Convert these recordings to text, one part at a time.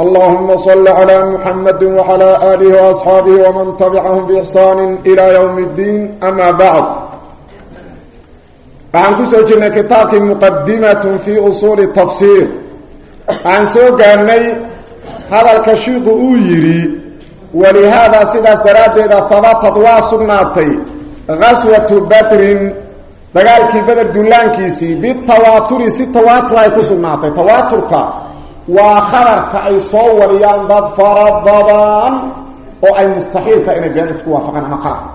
اللهم صل على محمد وعلى آله وأصحابه ومن تبعهم بإحسان إلى يوم الدين أما بعد waxaan ku soo jirnay kitaabkii muqadimatun fii usuuli tafsiir waxaan soo gaarnay hadalka shiiku uu yidhi walihaadaa sidaas daraaddeeda habatad waa sugnaatay gaswatu badrin dagaalkii beder dullaankiisii bitawaaturi waa khabarka ay soo wariyaan dad fara badan oo ay mustaxiilka inay been isku waafaqaan ama qalab.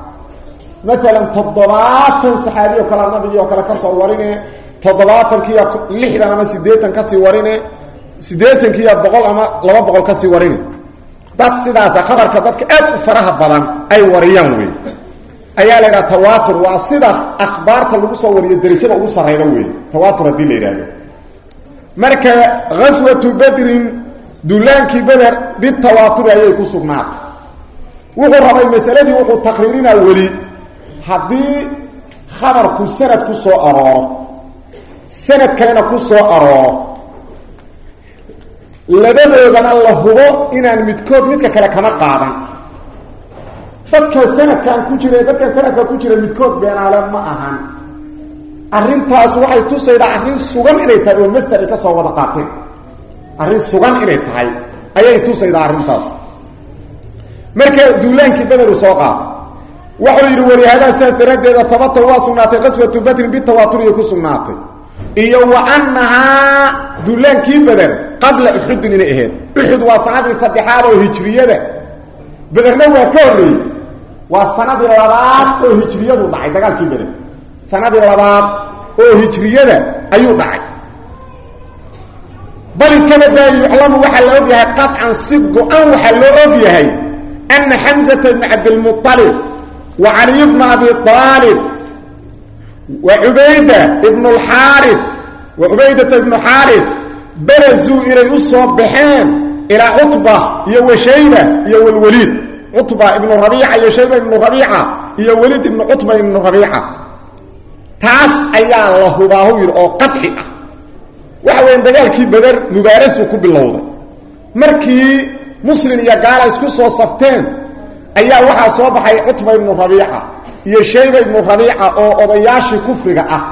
Maalan toddobaatan saxaabiy o kale nabigi oo kale ka soo warine toddobaatankiiya lixdan ama siddeetan ka sii warine siddeetankiiya boqol ama laba boqol ka sii warine. Dad sidaasa khabarka dadka aad u faraha badan ay wariyaan wey ayaa la yidhaha tawaatur waa sida akhbaarta soo wariyo derajada ugu sarrayda wey tawaatur haddii marka gaswatu badrin dullaankii beder bitawaaturi ayay ku sugnaatay. Wuxuu rabay masaladii wuxuu taqriirinaa weli haddii khabarku sanad ku soo arooro sanad kalena ku soo arooro labadoodana la hubo inaan midkood midka kale kama qaadan. Dadka sanadkan ku jira dadkan sanadka ku jira midkood beenaale ma ahan arrintaas waxay tusaydaa arrin sugan inay tahay oo master ay ka soo wada qaateen. Arrin sugan inay tahay ayay tusaydaa arrintaas. Marka duulaankii bederu soo qaata wuxuu yidhi walihadaa sidaas daraaddeeda habata waa sugnaatay qaswatu badrin bitawaaturiya ku sugnaatay iyo wa annahaa duulaankii beder qabla uxudin inay ahayd. Uxud waa sanadii saddexaad oo hijriyada. Bederna waa ka horreeyey. Waa sanadii labaad oo hijriyadu dhacay dagaalkii beder sanadii labaad oo hijriyada ayuu dhacay bal iskaba daa yuclamu waxaa la og yahay qaطcan si go-an waxaa loo og yahay ana xamزata bn cabdilmuطalib wa caliy bna abi aalib wa cubayda ibn اlxaari wa cubaydata ibnu xaarif barazuu inay u soo baxeen ilaa cutba iyo washayba iyo walwaliid cutba ibnu rabiica iyo shayba ibnu rabiica iyo weliid ibnu cutba ibnu rabiica taas ayaa la hubaahu yidhi oo qaci ah. Waxa weya dagaalkii beder mubaarasuu ku bilowday. Markii muslim iyo gaala isku soo safteen ayaa waxaa soo baxay cutba ibnu rabiica iyo shayba ibnu rabiica oo odayaashii kufriga ah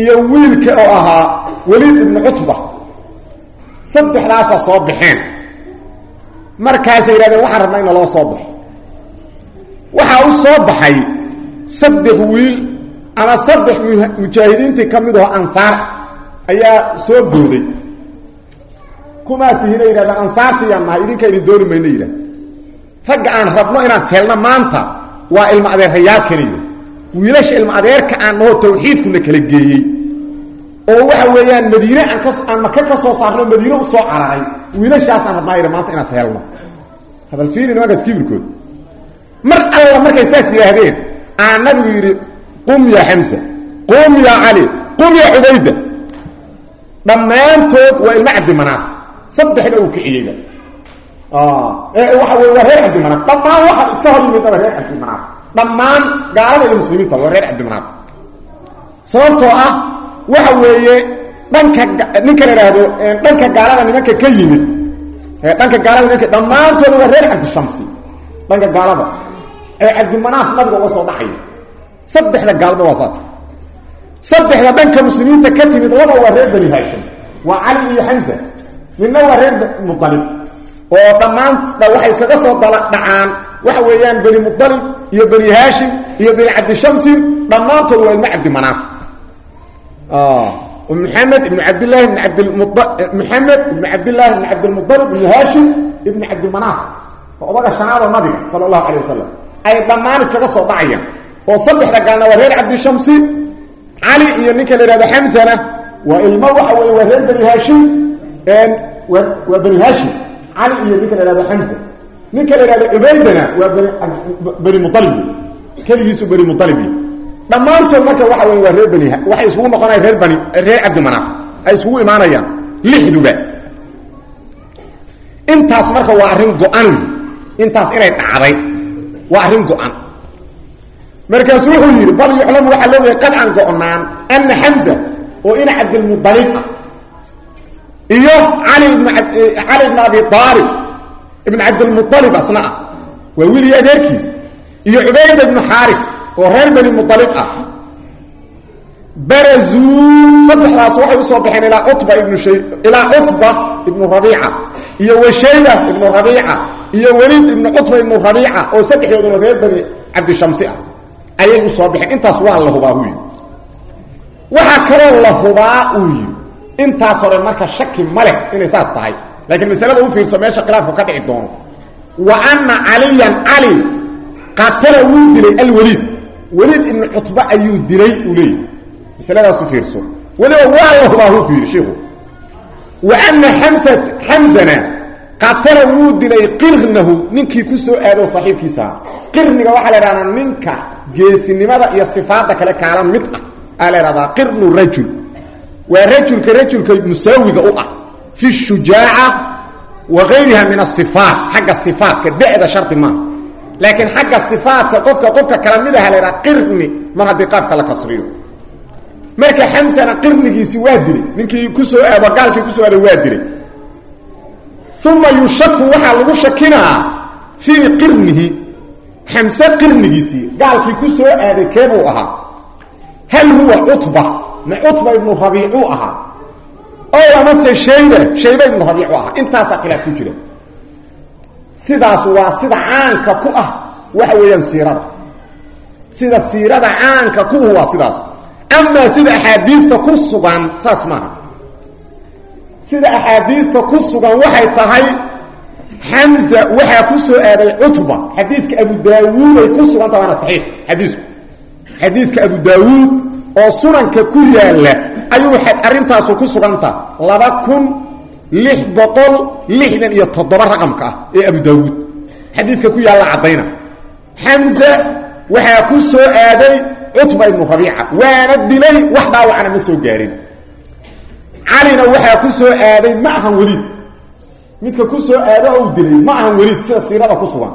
iyo wiilka oo ahaa weliid ibnu cutba. Saddexdaasaa soo baxeen. Markaasay yidhahdeen waxaan rabnaa in naloo soo baxo. Waxaa u soo baxay saddex wiil ama saddex mujaahidiintii ka mid aho ansaar ayaa soo booday kumaa tihiina yidhahda ansaartiyaan nahay idinka idin dooni mayno yidhahda ragga aan rabno inaan seelno maanta waa ilma adeerayaalkanayda wiilasha ilma adeerka aan nahoo tawxiidkuna kala geeyey. Oo waxa weeyaan madiine aan ka aan maka ka soo saarno madiine u soo cararay. Wiilashaasaan rabnaa yidha maanta inaan seelno. Hadal fiiri nimankaas kibirkood. Mar alla markay saas yidhaahdeen aan qum yaa xamsa qum yaa cali qum yaa cubayda dhammaantood waa ilmo cabdimanaaf saddexda uu kiciyeyba waxa wey waa reer cabdimanaaf dhammaan waxaa iska hor yimid waa reer cabdimanaaf dhammaan gaalada iyo muslimiinta waa reer cabdimanaaf sababtoo ah waxa weeye dhanka ninka la idhaahdo dhanka gaalada nimanka ka yimid dhanka gaalada nimanka dhammaantooda waa reer cabdishamsi dhanka gaalada. Ee cabdimanaaf nabiga uga soo dhacaya saddexda gaalba waa saas. Saddexda dhanka muslimiinta ka timid laba waa reer bani haashim waa cali iyo xamsa midna waa reer mualib oo dhammaan waxay iskaga soo dhacaan waxa weeyaan bani mualib iyo bani haashim iyo bani cabdishamsin dhammaantood waa ilmo cabdimanaaf maxamed ibn cabdillahi ibn abdmuxamed ibn cabdillahi ibn cabdilmualib ibn haashim ibn cabdimanaaf odaga shanaadoo nabiga sala allahu calay wasalam ay dhammaan iskaga soo dhacayaan oo saddexda gaalna waa reer cabdishamsi cali iyo ninka la ihahdo xamsana waa ilmo waxa weeye waa reer bani haashim waa bani haashim cali iyo ninka la xamsa. Ninka la ihahdo cubaydana waa bani mualib keligiisu bani mualibi dhammaantood marka waxa wey reer bani waxay isugu noqonaya reer bani reer cabdimanaaf ay isugu imaanayaan lixduba. Intaas marka waa arrin go-an intaas inay dhacday waa arrin go-an markaasu wuxuu yidhi bal yuclamu waxaa loogahay qadcan go-naan ana xamza oo ina cabdilmualib ah iyo cali ibn abi aalib ibn cabdilmualib asna ah waa wiliyo adeerkiis iyo cubayda ibnu xaarif oo reer bani mualib ah. Barazuu saddexdaas waxay u soo baxeen ilaa cutba ibnu ilaa cutba ibnu rabiica iyo washayba ibnu rabiica iyo weliid ibnu cutba ibnu rabiica oo saddexdooduna reer bani cabdishamsi ah ayay u soo baxeen. Intaas waa la hubaa uu yidhi. Waxaa la hubaa uu intaas hore marka shaki ma leh inay saas tahay. Laakiin masalada u fiirso meesha khilaafku ka dhici doono. Wa ana caliyan cali qatala wuu dilay alweliid weliid ibnu cutba ayuu dilay uu leeyahy masaladaas fiirso. Weliba waa la hubaa huu ku yidhi shiiku wa ana xamsa xamsana qatala wuu dilay qirnahu ninkii ku soo aado saaxiibkiisa aha qirniga waxaa la idhahdaa ninka geesinimada iyo sifaadda kale kaala mid ah. Aa la idhahdaa qirnu rajul. Waa rajulka rajulka musaawiga u ah. Fi shujaaca wa gayriha min asifaat xagga sifaatka da-da shardi maaha laakiin xagga sifaatka qofka qofka kala mid idhaha qirni mar haddii qaafka la kasriyo. Marka xamsana qirnigiisi waa dilay. Ninkii ku soo gaalkii ku soo aado waa dilay. Uma yushaku waxaa lagu shakinaa fii qirnihi xamse qirnigiisii gaalkii ku soo aaday keebuu ahaa? Hal huwa cutba ma cutba ibnu rabiicuu ahaa? Oo amase shayba shayba ibnu rabiicu ahaa. Intaasaa khilaaf ku jira. Sidaas waa sida caanka ku ah waxa weeyaan siirada. Sida siirada caanka ku uh waa sidaas. Amaa sida axaadiista ku sugan saas maaha. Sida axaadiista ku sugan waxay tahay xamza waxaa ku soo aaday cutba xadiidka abu daawuud ay ku suganta waana saxiix xadiisku xadiidka abu daawuud oo sunanka ku yaalla ayuu arrintaasu ku suganta laba kun lix boqol lixdan iyo toddoba raqamka ah ee abu daawuud. Xadiidka ku yaalla caddayna xamza waxaa ku soo aaday cutba ibnu rabiica waana dilay wax dhaawacana ma soo gaarin. Calina waxaa ku aaday ma ahan weliid midka ku soo aado ou dilay ma ahan weliid sida siirada ku sugan.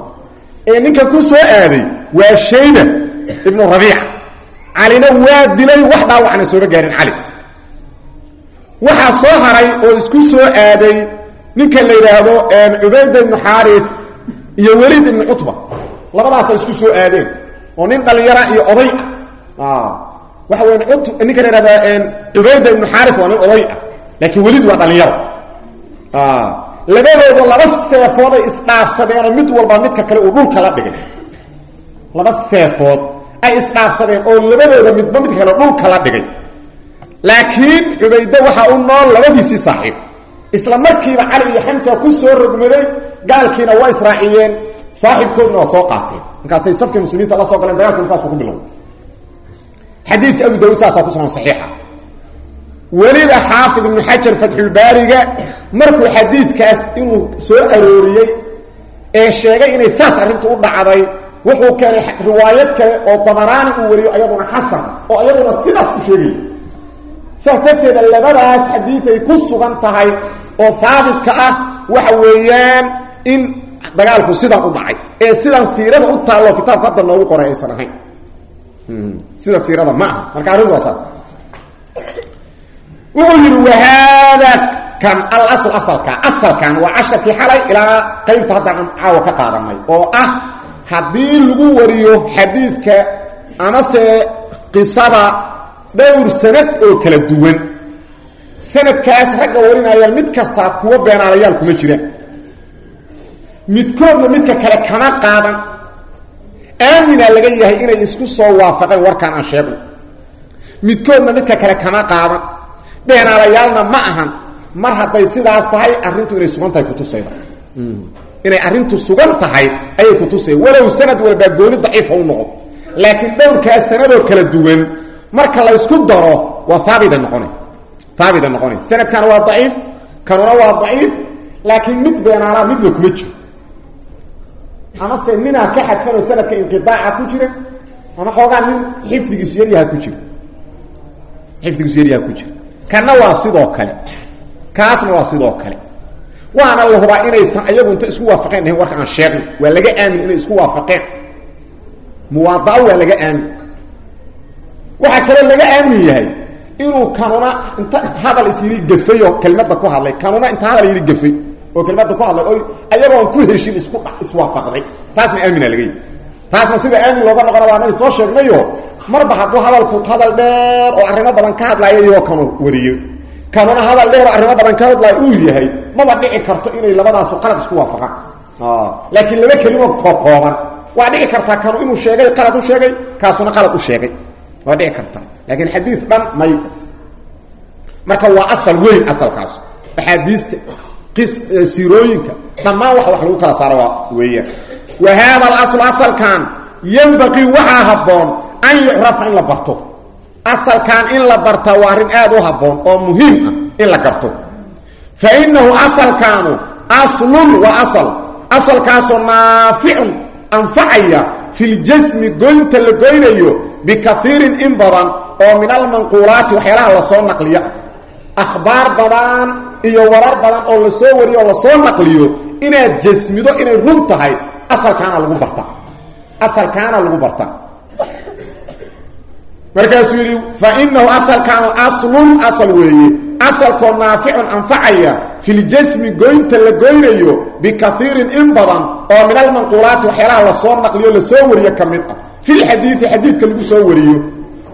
Ee ninka ku soo aaday waa shayba ibnu rabiica calina waa dilay wax dhaawacna sooma gaarin cali. Waxaa soo haray oo isku soo aaday ninka la yidhaahdo cubayda ibnu xaarif iyo weliid ibnu cutba. Labadaasa isku soo aadeen oo nin dhalinyara iyo oday ah. Waxa weya ninka la ihahda cubayda ibnu xaarif waa nin oday ah laakiin weliid waa dhalinyaro labadooda laba seefooday isdhaafsadeenoo mid walba midka kale uu dhulka la dhigay. Laba seefood ay isdhaafsadeen oo labadooda midba midka kale dhulka la dhigay. Laakiin cubayde waxaa u nool labadiisii saaxiib. Isla markiiba cali iyo xamsa ku soo rogmaday gaalkiina waa israaciyeen saaxiibkoodna waa soo qaateen. Markaasay safkii muslimiinta la soo galeen dagaalkuna saasuu ku xadiidka abu daawud saasaa ku saxiixa weliba xaafid ibnu xajar fatxulbaariga markuu xadiidkaas inuu soo arooriyey ee sheegay inay saas arrintu u dhacday wuxuu keenay riwaayad kale oo dabaraani uu wariyo ayaduna xasan oo ayaduna sidaas u sheegaya saas darteeda labadaas xadiiday ku sugan tahay oo haabitka ah waxa weeyaan in dagaalku sidan u dhacay ee sidan siirada u taallo kitaabka hadda noogu qoray aysan ahayn. Sida siirada ma aha marka arrintu saas wuxuu yidhi wahaada kan alasl asalka asalkan waa casharkii xalay ilaa qaybta haddaan caawa ka qaadanay oo ah haddii lagu wariyo xadiidka amase qisada dhowr sanad oo kala duwan sanadkaas ragga warinayaan mid kastaa kuwo beenaalayaal kuma jiraan midkoodna midka kale kama qaadan aaminaa laga yahay inay isku soo waafaqeen warkaan aan sheegno midkoodna midka kale kama qaadan beenaalayaalna ma ahan. Mar hadday sidaas tahay arrintu inay sugan tahay kutusayda inay arrintu sugan tahay ayay kutusay walow sanad walbaa gooni daciifa u noqdo laakiin dhowrkaas sanadoo kala duwan marka la ysku daro waa haabita noqona haabita noqonay sanadkana waa daciif kanuna waa daciif laakiin mid beenaalaa midna kuma jiro. Amase ninaa ka xadfanoo sanadka inqidaaca ku jira ama xoogaa nin xifdigiisu yaryaha ku jira. Xifdigiisu yaryaha ku jira kana waa sidoo kale. Kaasna waa sidoo kale. Waana la hubaa inaysan ayagu inta isku waafaqeen ahayn warka aan sheegno waa laga aamin inay isku waafaqeen. Muwaada'a waa laga aamin. Waxaa kaloo laga aamin yahay inuu kanuna inta hadal is yidhi gafay oo kelmadda ku hadlay. Kanuna inta hadal yidhi gafay oo kelmadda ku hadlay. Oo ayagoon ku heshin isku iswaafaqday. Taasna aamina laga yihi taasna sida aamin looga noqona waa naga soo sheegnayo marba hadduu hadalku hadal dheer oo arrimo badan ka hadlaayo iyagoo kanu wariyo. Kanuna hadal dheer oo arrimo badan ka hadlaayo uu yahay maba dhici karto inay labadaasu qalad isku waafaqaan. Laakiin laba kelimo kookooban waa dhici kartaa kanu inuu sheegay qalad u sheegay kaasuna qalad u sheegay. Waa dhici kartaa laakiin xadiis dhan may. Marka waa asal weyn asalkaas. Axaadiista siirooyinka dhammaan wax wax lagu kala saaro waa weeyaan wa haada alaslu asalkan yanbaqii waxaa habboon an yucrafa in la barto. Asalkan in la barta waa arrin aad u habboon oo muhiim ah in la garto. Fa innahu asalkaanu aslun waa asal. Asalkaasoo naaficun anfacaya fi ljasmi goynta la goynayo bikaiirin in badan oo min almanquulaati waxyaalaha la soo naqliya. Akhbaar badan iyo warar badan oo la soo wariyo oo la soo naqliyo inaad jasmido inay run tahay asalkaana lagu bartaa asalkaana lagu bartaa markaasuu yidhi fa inahu asalkaanu aslun asal weeye. Asalkoo naaficun anfacaya fi ljasmi goynta la goynayo bikaiirin in badan oo min almanquulaati waxyaalaha la soo naqliyo la soo wariyo ka mid ah fi lxadiidi xadiidka lagu soo wariyo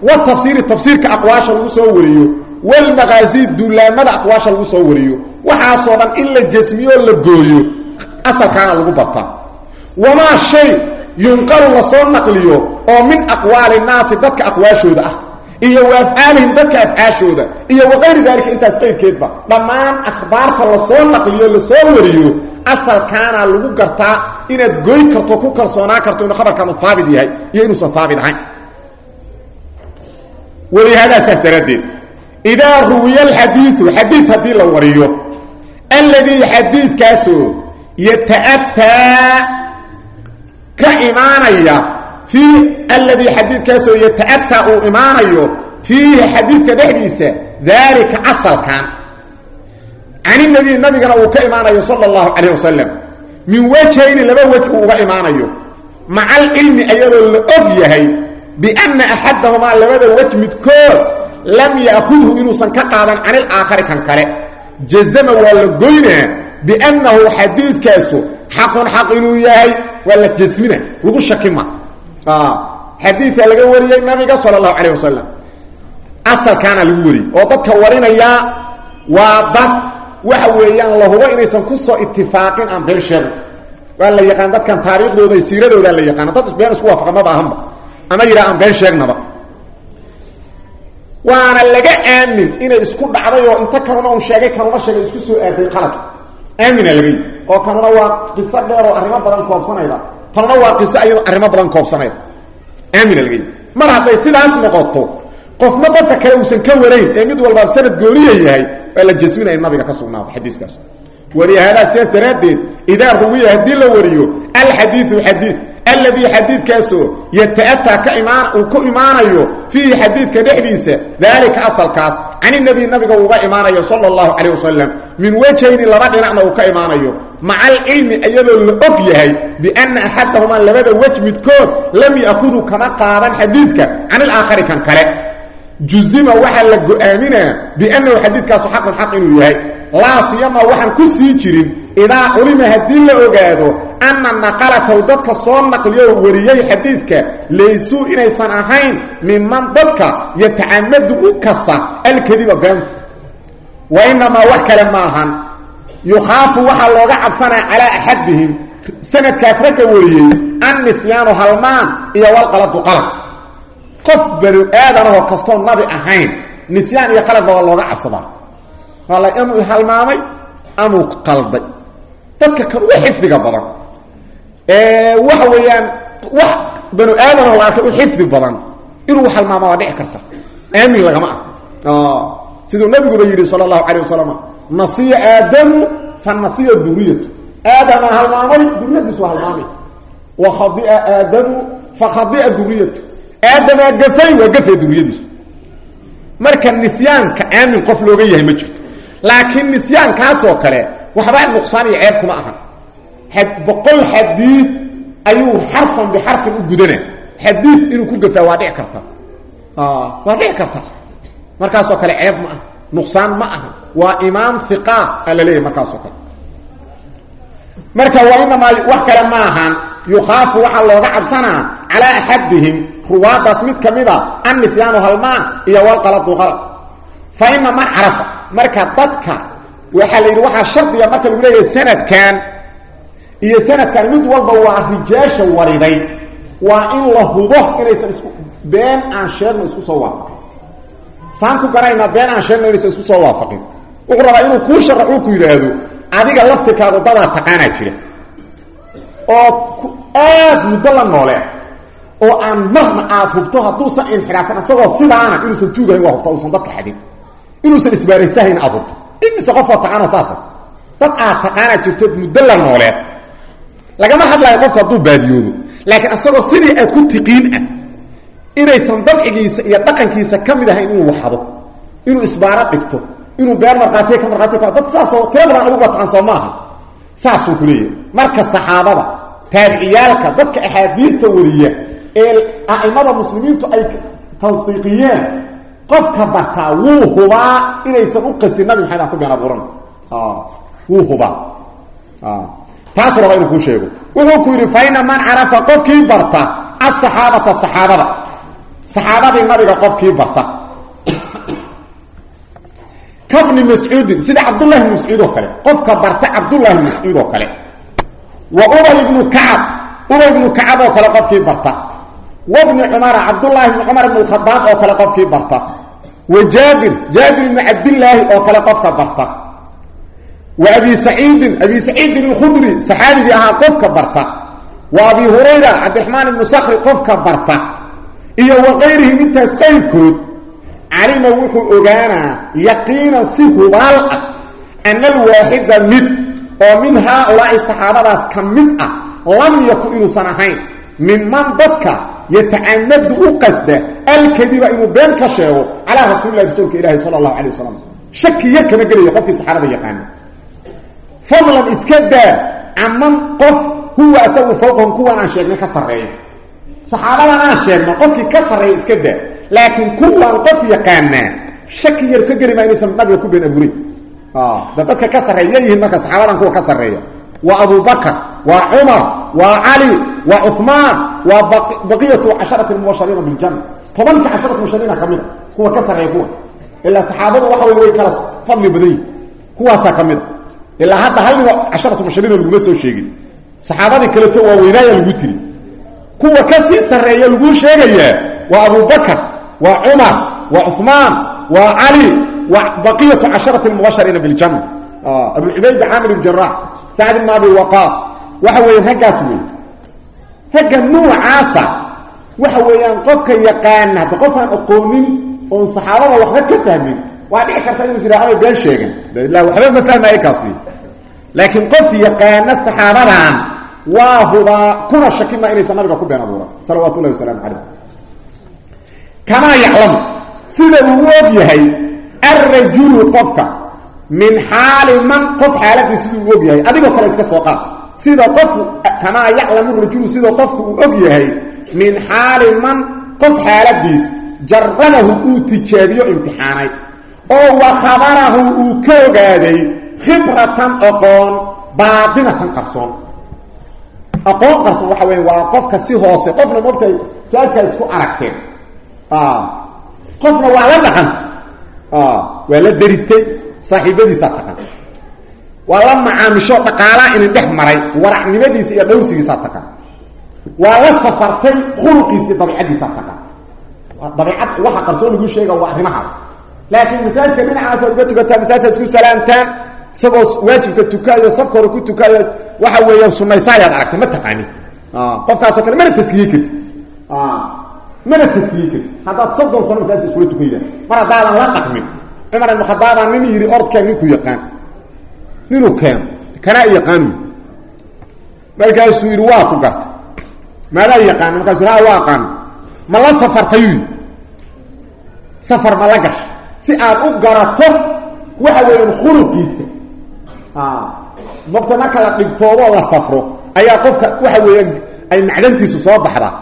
watafsiiri tafsiirka aqwaasha lagu soo wariyo walmaqaasi duulaamada aqwaasha lagu soo wariyo. Waxaasoo dhan in la jasmiyo la gooyo asalkaana lagu bartaa wamaa shay yunqalu la soo naqliyo oo min aqwaali naasi dadka aqwaashooda ah iyo wa afcaalihim dadka afcaashooda iyo waqayri daalika intaas qayrkeedba dhammaan akhbaarta la soo naqliyo la soo wariyo asalkaana lagu gartaa inaad goyn karto ku kalsoonaan karto inuu khabarkaanu haabit yahay iyo inuusan haabit ahayn walihaada saas daraaddeed idaa ruwiya alxadiiu xadiid haddii la wariyo alladii xadiidkaasoo yata'ataa ka imaanaya fii alladii xadiidkaasoo yata'ataa uu imaanayo fiihi xadiidka dhexdiisa daalika asalkan. Can nabiy nabigana uu ka imaanayo sala allahu calayh wasalam min wajhayni laba wej uu uga imaanayo. Maca alcilmi ayadoo la og yahay bianna axadahumaa labada wej midkood lam ya'khudhu inuusan ka qaadan can ilaakhari kan kale. Jazama waa la goynaa biannahu xadiidkaasu xaqun xaq inuu yahay waa la jasmina lagu shakima. Xadiidkaa laga wariyey nabiga sala allahu calayh wasalam asalkaana lagu wariyey oo dadka warinayaa waa dad waxa weeyaan la hubo inaysan ku soo itifaaqin aan been sheegno. Waa la yaqaan dadkan taariikhdooda siiradooda la yaqaana dad been isku waafaqa maba ahanba. Ama yidhaha aan been sheegnaba waana laga aamin inay isku dhacday oo inta kanuna un sheegay kanuma sheegay isku soo aaday qalad. Aamina laga yii oo kanuna waa qiso dheer oo arrimo badan koobsanayda. Tanuna waa qiso iyadoo arrimo badan koobsanayda aamina laga mar hadday sidaas noqoto qofna dadka kale uusan ka warayn ee mid walbaa sanad gooniya yahay waa la jasminaya nabiga ka sugnaada xadiiskaas. Walihaadaa sidaas daraaddeed idaa ruwiya haddii la wariyo alxadiiu xadiid alladii xadiidkaasoo yata'ataa ka imaan uu ku imaanayo fiihi xadiidka dhexdiisa daalika asalkaas can inabiy nabiga uuga imaanayo sala allahu calayh wasalam min wejhayni laba dhinacna uu ka imaanayo maca alcilmi iyadoo la og yahay bianna axadahumaa labada wej midkood lam ya'hudu kama qaadan xadiidka can ilaakhari kan kale juzima waxaa la go'aaminaa biannahu xadiidkaasu xaqun xaq inuu yahay laa siyama waxaan ku sii jirin idaa culima haddii la ogaado anna naqalatahu dadka soo naqliyo wariyey xadiidka laysuu inaysan ahayn miman dadka yatacamadu u kasa alkadiba beenta wa inamaa wax kale ma ahan yukhaafu waxaa looga cabsanaya calaa axadihim sanadkaas ragga wariyey an nisyaanu halmaan iyo walqaladu qalad qof banu aadanahoo kastoo nabi ahayn nisyaan iyo qaladba waa looga cabsadaa waala amuu halmaamay amuu qalday dadka kan ugu xifdiga badan waxa weeyaan wax banu aadamah la arkay u xifdi badan inuu halmaama waa dhici karta. Aamin lagama ah. Siduu nabiguba yidhi sala allahu calayh wasalam nasiya aadamu fa nasiya duriyatu aadama halmaamay duriyadiisu halmaamay wa khadia aadamu fa khadia duriyatu aadamaa gafay waa gafay duriyadiisu marka nisyaanka aamin qof looga yahay ma jirto. Laakiin nisyaankaasoo kale waxbaa nuqsaan iyo ceeb kuma ahan boqol xadiid ayuu xarfan bixarfin u gudana xadiid inuu ku gafaa waa dhici karta. Waa dhici karta. Markaasoo kale ceeb ma aha nuqsaan ma aha waa imaam iqa a la leeyahy markaasoo kale. Marka waa inamaa wax kale ma ahan. Yukhaafu waxaa looga cabsanaa calaa axadihim ruwaadaas mid ka mid a annisyaanu halmaan iyo walqaladu qalad. Fa ina man carafa. Marka dadka waxaa la yidhi waxaa shardiga marka lagu leeyahay sanadkan iyo sanadkan mid walba waa rijaasha wariday waa in la hubo inaysan isku been aan sheegno isku soo waafaqin. Saan ku garaynaa been aan sheegno inaysan isku soo waafaqin. Wuxuu rabaa inuu kuu sharaxuu ku yidhaahdo adiga laftirkaagu dadaa taqaanaa jira. Oo aad muddo la noole oo aan marna aad hubto hadduusan inxiraafin isagoo sidaana inuusan tuugahayn waa hubta usan dadka xadin. Inuusan isbaaraysahayn aad hubto. Imise qofoo taqaano saasa dad aad taqaanaa jirtood muddo la nooleed lagama hadlaayo qofku hadduu baadiyoobo laakiin isagoo sidii aad ku tiqiin ah inaysan dabcigiisa iyo dhaqankiisa ka mid ahayn inuu waxado inuu isbaaro dhigto inuu been markhaatiya ka markhaatiya ka dad saasoo tira badan adugu taqaan soo maaha. Saasuu ku marka saxaabada taabiciyaalka dadka axaadiista wariya ee a'imada muslimiintu ay tawsiiqiyeen qofka bartaa wuu hubaa inaysan u qastin nabi maxamed ku been abuuran. Wuu hubaa taasuu raba inuu kuu sheego. Wuxuu ku yidhi fa ina man carafa qofkii barta asaxaabata saxaabada. Saxaabadii nabiga qofkii barta. Kabni mascuudin sida cabdullahi bn mascuud oo kale qofka barta cabdullahi bn mascuud oo kale. Wa ubay ibnu kacab ubay ibnu kacab oo kale qofkii barta. Wabni cumara cabdullahi bni cumar ibn khadaab oo kale qofkii barta. Wa jaabir jaabir ibni cabdillaahi oo kale qofka barta abi saciidin abi saciidin alkhudri saxaabigii ahaa qofka barta. Wa abi hurayra cabdiraxmaan ibnu sakri qofka barta. Iyo wa kayrihim intaas qayrkood calima wuxuu ogaanaa yaqiinan si hubaal ah ana alwaaxida mid oo min haaulaa'i saxaabadaas ka mid ah lam yakun inuusan ahayn minman dadka yatacamadu u qasda alkadiba inuu been ka sheego calaa rasuulilahi rasuulka ilaahi sala allahu calay wasalam shakiya kama gelayo qofkii saxaabada yaqaana fadlan iska daa caman qof huwa asagu fawqahum kuwan aan sheegnay ka sarreeya saxaabadan aan sheegno qofkii ka sarreeya iska daa laakiin kuwan qof yaqaanaa shaki yar ka geli maa inaysan nabiga ku been abuuray da dadka ka sarreeya yihiin marka saxaabadan kuwa ka sarreeya waa abubakr waa cumar waa cali waa cuثmaan waa baqiyatu casharati mubashariina biljana tobanka mida ilaa hadda hal nin casharatu mubashariina laguma soo sheegin. Saxaabadii kaleto waa weynaaya lagu tiri. Kuwa ka sii sarreeya laguu sheegayaa waa abubakr waa cumar waa cuثmaan waa cali waa baqiyatu casharati mubashariina biljana abu cubayd caamir ibn jarax sacd ibn abi waqaas. Waxa weeye raggaas wey ragga nuucaasa waxa weeyaan qofka yaqaana hadda qofaan aqoonin oon saxaabada waxba ka fahmin waa dhici karta inuu amay been sheegan ila waxba ma fahmaayo kaas wey laakiin qof yaqaana saxaabadan waa hubaa kuna shakima inaysan nabiga ku been abuuran. Salawaatu ullahi wasalaamu calayh kamaa yaclamu sida uu og yahay alrajulu qofka min xaali man qof xaaladii siduu u og yahay adigoo kale iska soo qaad. Sida qofu kamaa yaclamu rajulu sida qofku uu og yahay min xaali man qof xaaladiis jaradahu uu tijaabiyo imtixaanay oo wa khabarahu uu ka ogaaday khibratan aqoon baatinatan qarsoon. Aqoon qarsoon waxa weya waa qofka si hoose qofna mogtahay saadkaa isku aragteen. Qofna waa la dhaqanta waa la deristay saaxiibadiisaa taqan waa la macaamisho dhaqaalaa inin dhex maray waracnimadiisa iyo dhowrsigiisaa taqan waa la safartay khuluqiisa iyo dabiicaddiisaa taqan dabiicad waxa qarsoon lagu sheega waa arrimahaas laakiin masaajidka dhinacaasa uga tukataa masaajidkaas ku salaamtaan isagoo waajibka tukaayo safka hore ku tukaayo waxa weeyaan sunaysaayaad aragtay ma taqaani qofkaasoo kale mana taskiye karti mana taskiye karti haddaad soddon sano masaajidka iskula mar haddaadan la dhaqmin cumar ibn khadaabaa nin yidhi ordkaa ninku yaqaan. Ninuu keeno kanaa yaqaanu markaasuu yidhi waa ku garta maadaa yaqaan markaasuu ha waa ma la safartayuu safar ma la gasha si aad u garato waxa weeyaan khuluqiisa. Mota marka la dhibtoodoo la safro ayaa qofka waxa weeyaan ay macdantiisu soo baxdaa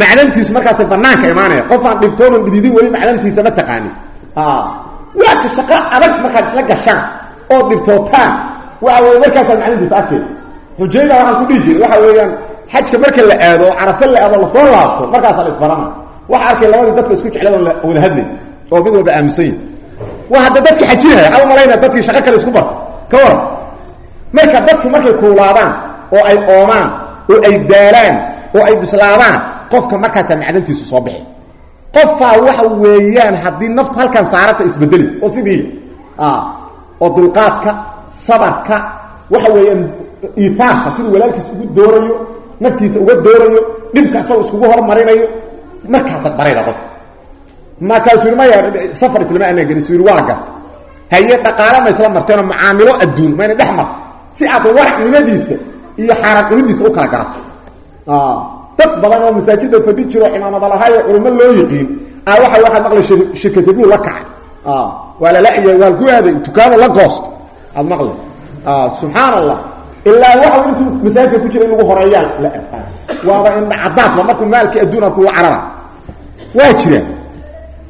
macdantiisu markaasay banaanka imaanaya qof aan dhibtoonan dhididin weli macdantiisa ma taqaanin waa ka shaqo adag markaad isla gashaan oo dhibtootaan. Waxa wey markaasaa macdantiisa arkay. Xujayda waxaan ku dhihi waxa weeyaan xajka marka la aado oo carafo la aado la soo laabto markaasaa la isbarana waxa arkay labadii dadka isku jeclad oon wada hadlay oo mid walba aaminsan yahi waa hadda dadki xajinaya al malayna dadkii shaqo kale isku barta. Ka waran marka dadku markay kuulaadaan oo ay oomaan oo ay daalaan oo ay bislaadaan qofka markaasaa macdantiisu soo bixi qofaa waxa weeyaan haddii naftu halkan saarata isbedeli oo sidii oo dulqaadka sabarka waxa weeyaan iifaarka siduu walaalkiis ugu doorayo naftiisa uga doorayo dhibka asagoo iskugu hormarinayo markaasaad barayda qof markaasuu yii maya safar islama anaan gelin suu yii waa gar haye dhaqaale ma isla marteenoo macaamilo adduun mayna dhex marto si aad waracnimadiisa iyo xaaraanunidiisa u kala garato. Dad badan oo masaajida fadhi jiro cimaamada lahaayo culimo loo yiqiin a waa waxaad maqlay shirkataduu la kacay. Waa lalaya waa ku aaday dukaano la goosto. Aad maqlay? Subxaan allah ilaa waxa intuu masaajidka ku jira in lagu horeeyaan waaba indhacadaadba markuu maalkii adduuna kuwa carara. Waa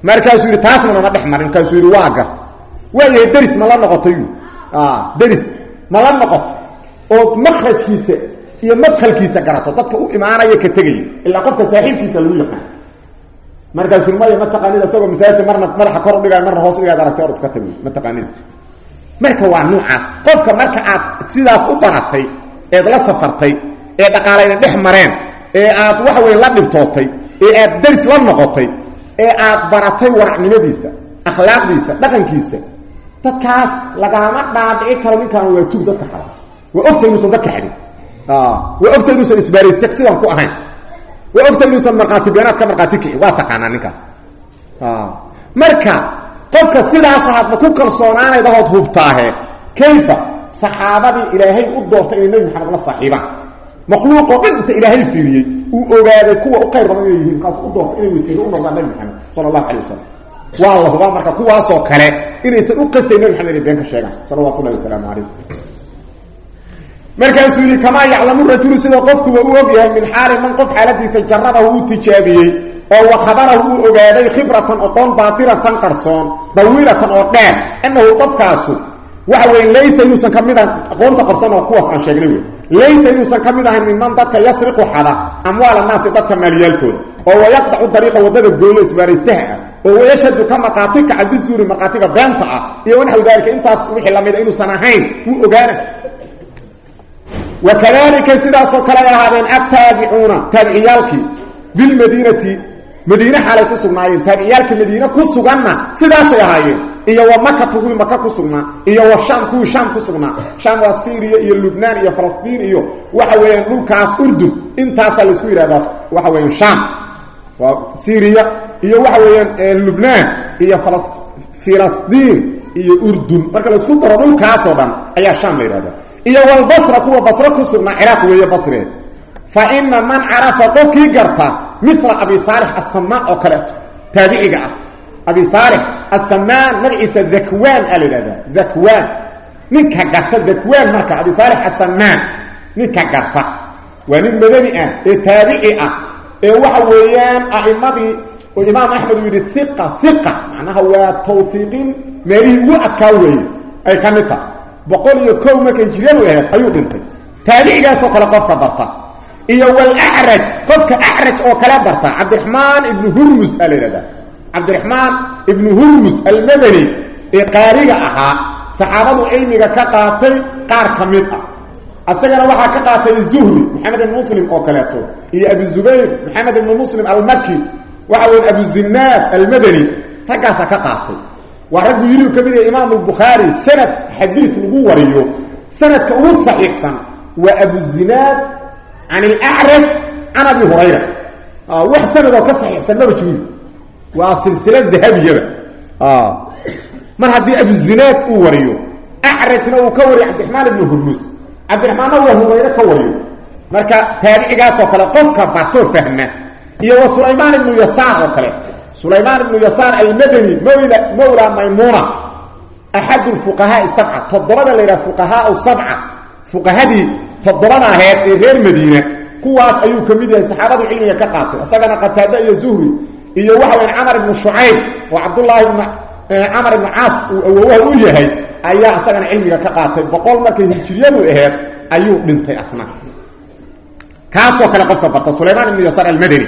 markaasuu yidhi taasna nama dhex marin. Markaasuu yidhi waa garta waayahay deris ma la noqotay deris ma la noqoto oo makrajkiisa iyo madkhalkiisa garato dadka u imaanaya ka tegaya ilaa qofka saaxiibkiisa lagu yaqaan. Markaasuu maya ma taqaanid isagoo masaajidka marna madaxa kor udhigaay marna hoos udhigaad aragtay or iska tagi ma taqaanid? Marka waa nuucaas. Qofka marka aad sidaas u baratay eed la safartay ee dhaqaalayna dhex mareen ee aad waxa weya la dhibtootay ee aad daris la noqotay ee aad baratay waracnimadiisa akhlaaqdiisa dhaqankiisa dadkaas lagama dhaadhici karo ninkaan waa tug dadka xada waa ogta inuusan dadka xadin waa ogta inuusan isbaaraysjag sidaan ku ahayn. Waa ogta inuusan markhaati beenaad ka markhaati kici. Waa taqaanaa ninkaas marka qofka sidaas ahaadma ku kalsoonaanaydahood hubtaahe. Kayfa? Saxaabadii ilaahay u doortay inay nebi maxamed la saaxiibaan makhluuqoo dhan inta ilaahay fiiriyey uu ogaaday kuwa u qayr badan inay yihiin markaas u doortay inay wasiilo u noqdaan nebi maxamed sala allahu calay wasalam waa la hubaa marka kuwaasoo kale inaysan u qastayn nebi maxamed inay been ka sheegaan salawatu ullahi wasalaamu calayh markaasuu yihi kamaa yaclamu rajulu sida qofkuba u og yahay min xaali man qof xaaladiisa jaradahu uu tijaabiyey oo wakhabarahu uu ogaaday khibratan oqoon baatiratan qarsoon dawiilatan oo dheer annahu waxa weeye laysa inuusan ka mid ahan aqoonta kuwaas aan sheegnay wey laysa inuusan ka mid ahayn minman dadka yasriqu xada amwaal annaasi dadka maaliyaalkooda. Oo wayaqdacu dariiqa waddada gooyo isbaaraystaha ah. Oo wayashhadu ka markhaati kaca bisuuri markhaatiga beenta ah. Iyo wanaxw daalika intaas wixii lamida inuusan ahayn wuu ogaana wakadalika sidaasoo kale ay ahaadeen attaabicuuna taabiciyaalkii bilmadiinati. Madiine xaalay ku sugnaayeen taabiciyaalka madiine ku suganna sidaasay ahaayeen iyo wa makata kuwii maka ku sugnaa iyo wa shaam kuwii shaam ku sugnaa. Shaam waa syriya iyo lubnaan iyo falastiin iyo waxa weeyaan dhulkaas urdun intaasaa la isku yidhahdaa waxa weeyaan shaam. Waa syriya iyo waxa weeyaan lubnaan iyo falas iyo urdun marka la isku daro dhulkaasoo dhan ayaa shaam la yidhahdaa iyo walbasra kuwa basre ku sugnaa ciraaq weeye basreed fa ina man carafa qofkii garta mila abi saalix asamaan oo kaleeto taabiciga ah abi saalix asamaan magaciisa dakwaan aa la yidhahdaa dakwaan ninka garta dakwaan marka abi saalix asamaan ninka garta. Waa nin madani ah ee taabici ah. Ee waxa weeyaan a'imadii oo imaam axmed uu yidhi iqa iqa macnaha waa tawfiiqin meelihii ugu adkaa weeye. Ay ka mid tahay. Boqol iyo kow markay jiradu ahayd ayuu dhintay. Taabicigaasoo kale qofka barta. Iyo walacraj qofka acraj oo kale barta cabdiraxmaan ibnu hurmus aa la yidhahdaa cabdiraxmaan ibnu hurmus almadani ee qaariga ahaa saxaabadu cilmiga ka qaatay qaar ka mid ah. Asagana waxaa ka qaatay zuhri maxamed ibn muslim oo kaleeto iyo abu zubayr maxamed ibnu muslim almaki waxa weya abu zinaad almadani raggaasaa ka qaatay. Waa raggu yiriu ka mid yahay imaamu bukhaari sanad xadiis lagu wariyo sanadka ugu saxiixsan waa abuzinaad can alacraj can abi hurayra. Wax sanadoo ka saxiixsan maba waa silsilad dahabiyaba mar haddii abuzinaad uu wariyo acrajna uu ka wariyo cabdiraxmaan ibnu hurmus cabdiraxmaanna waa hurayre ka wariyo marka taabicigaasoo kale qofka bartoo fahma. Iyo wa sulaymaan ibnu yasaar oo kale. Sulaymaan ibnu yasaar almadani mawla mawla maymuna. Axad lfuqahaai sabca toddobada la yidhaha fuqahaau sabca. Fuqahadii toddobada aheed ee reer madiina kuwaas ayuu ka mid yahay saxaabadu cilmiga ka qaatay. Isagana qataada iyo zuhri iyo waxa weyn camar ibnu shucayb oo cabdullaahi ibn camar ibnu caas uu awowaha u yahay ayaa isagana cilmiga ka qaatay. Boqol markay hijiriyadu aheed ayuu dhintay asna kaasoo kale qofka barta sulaymaan ibnu yasaar almadani.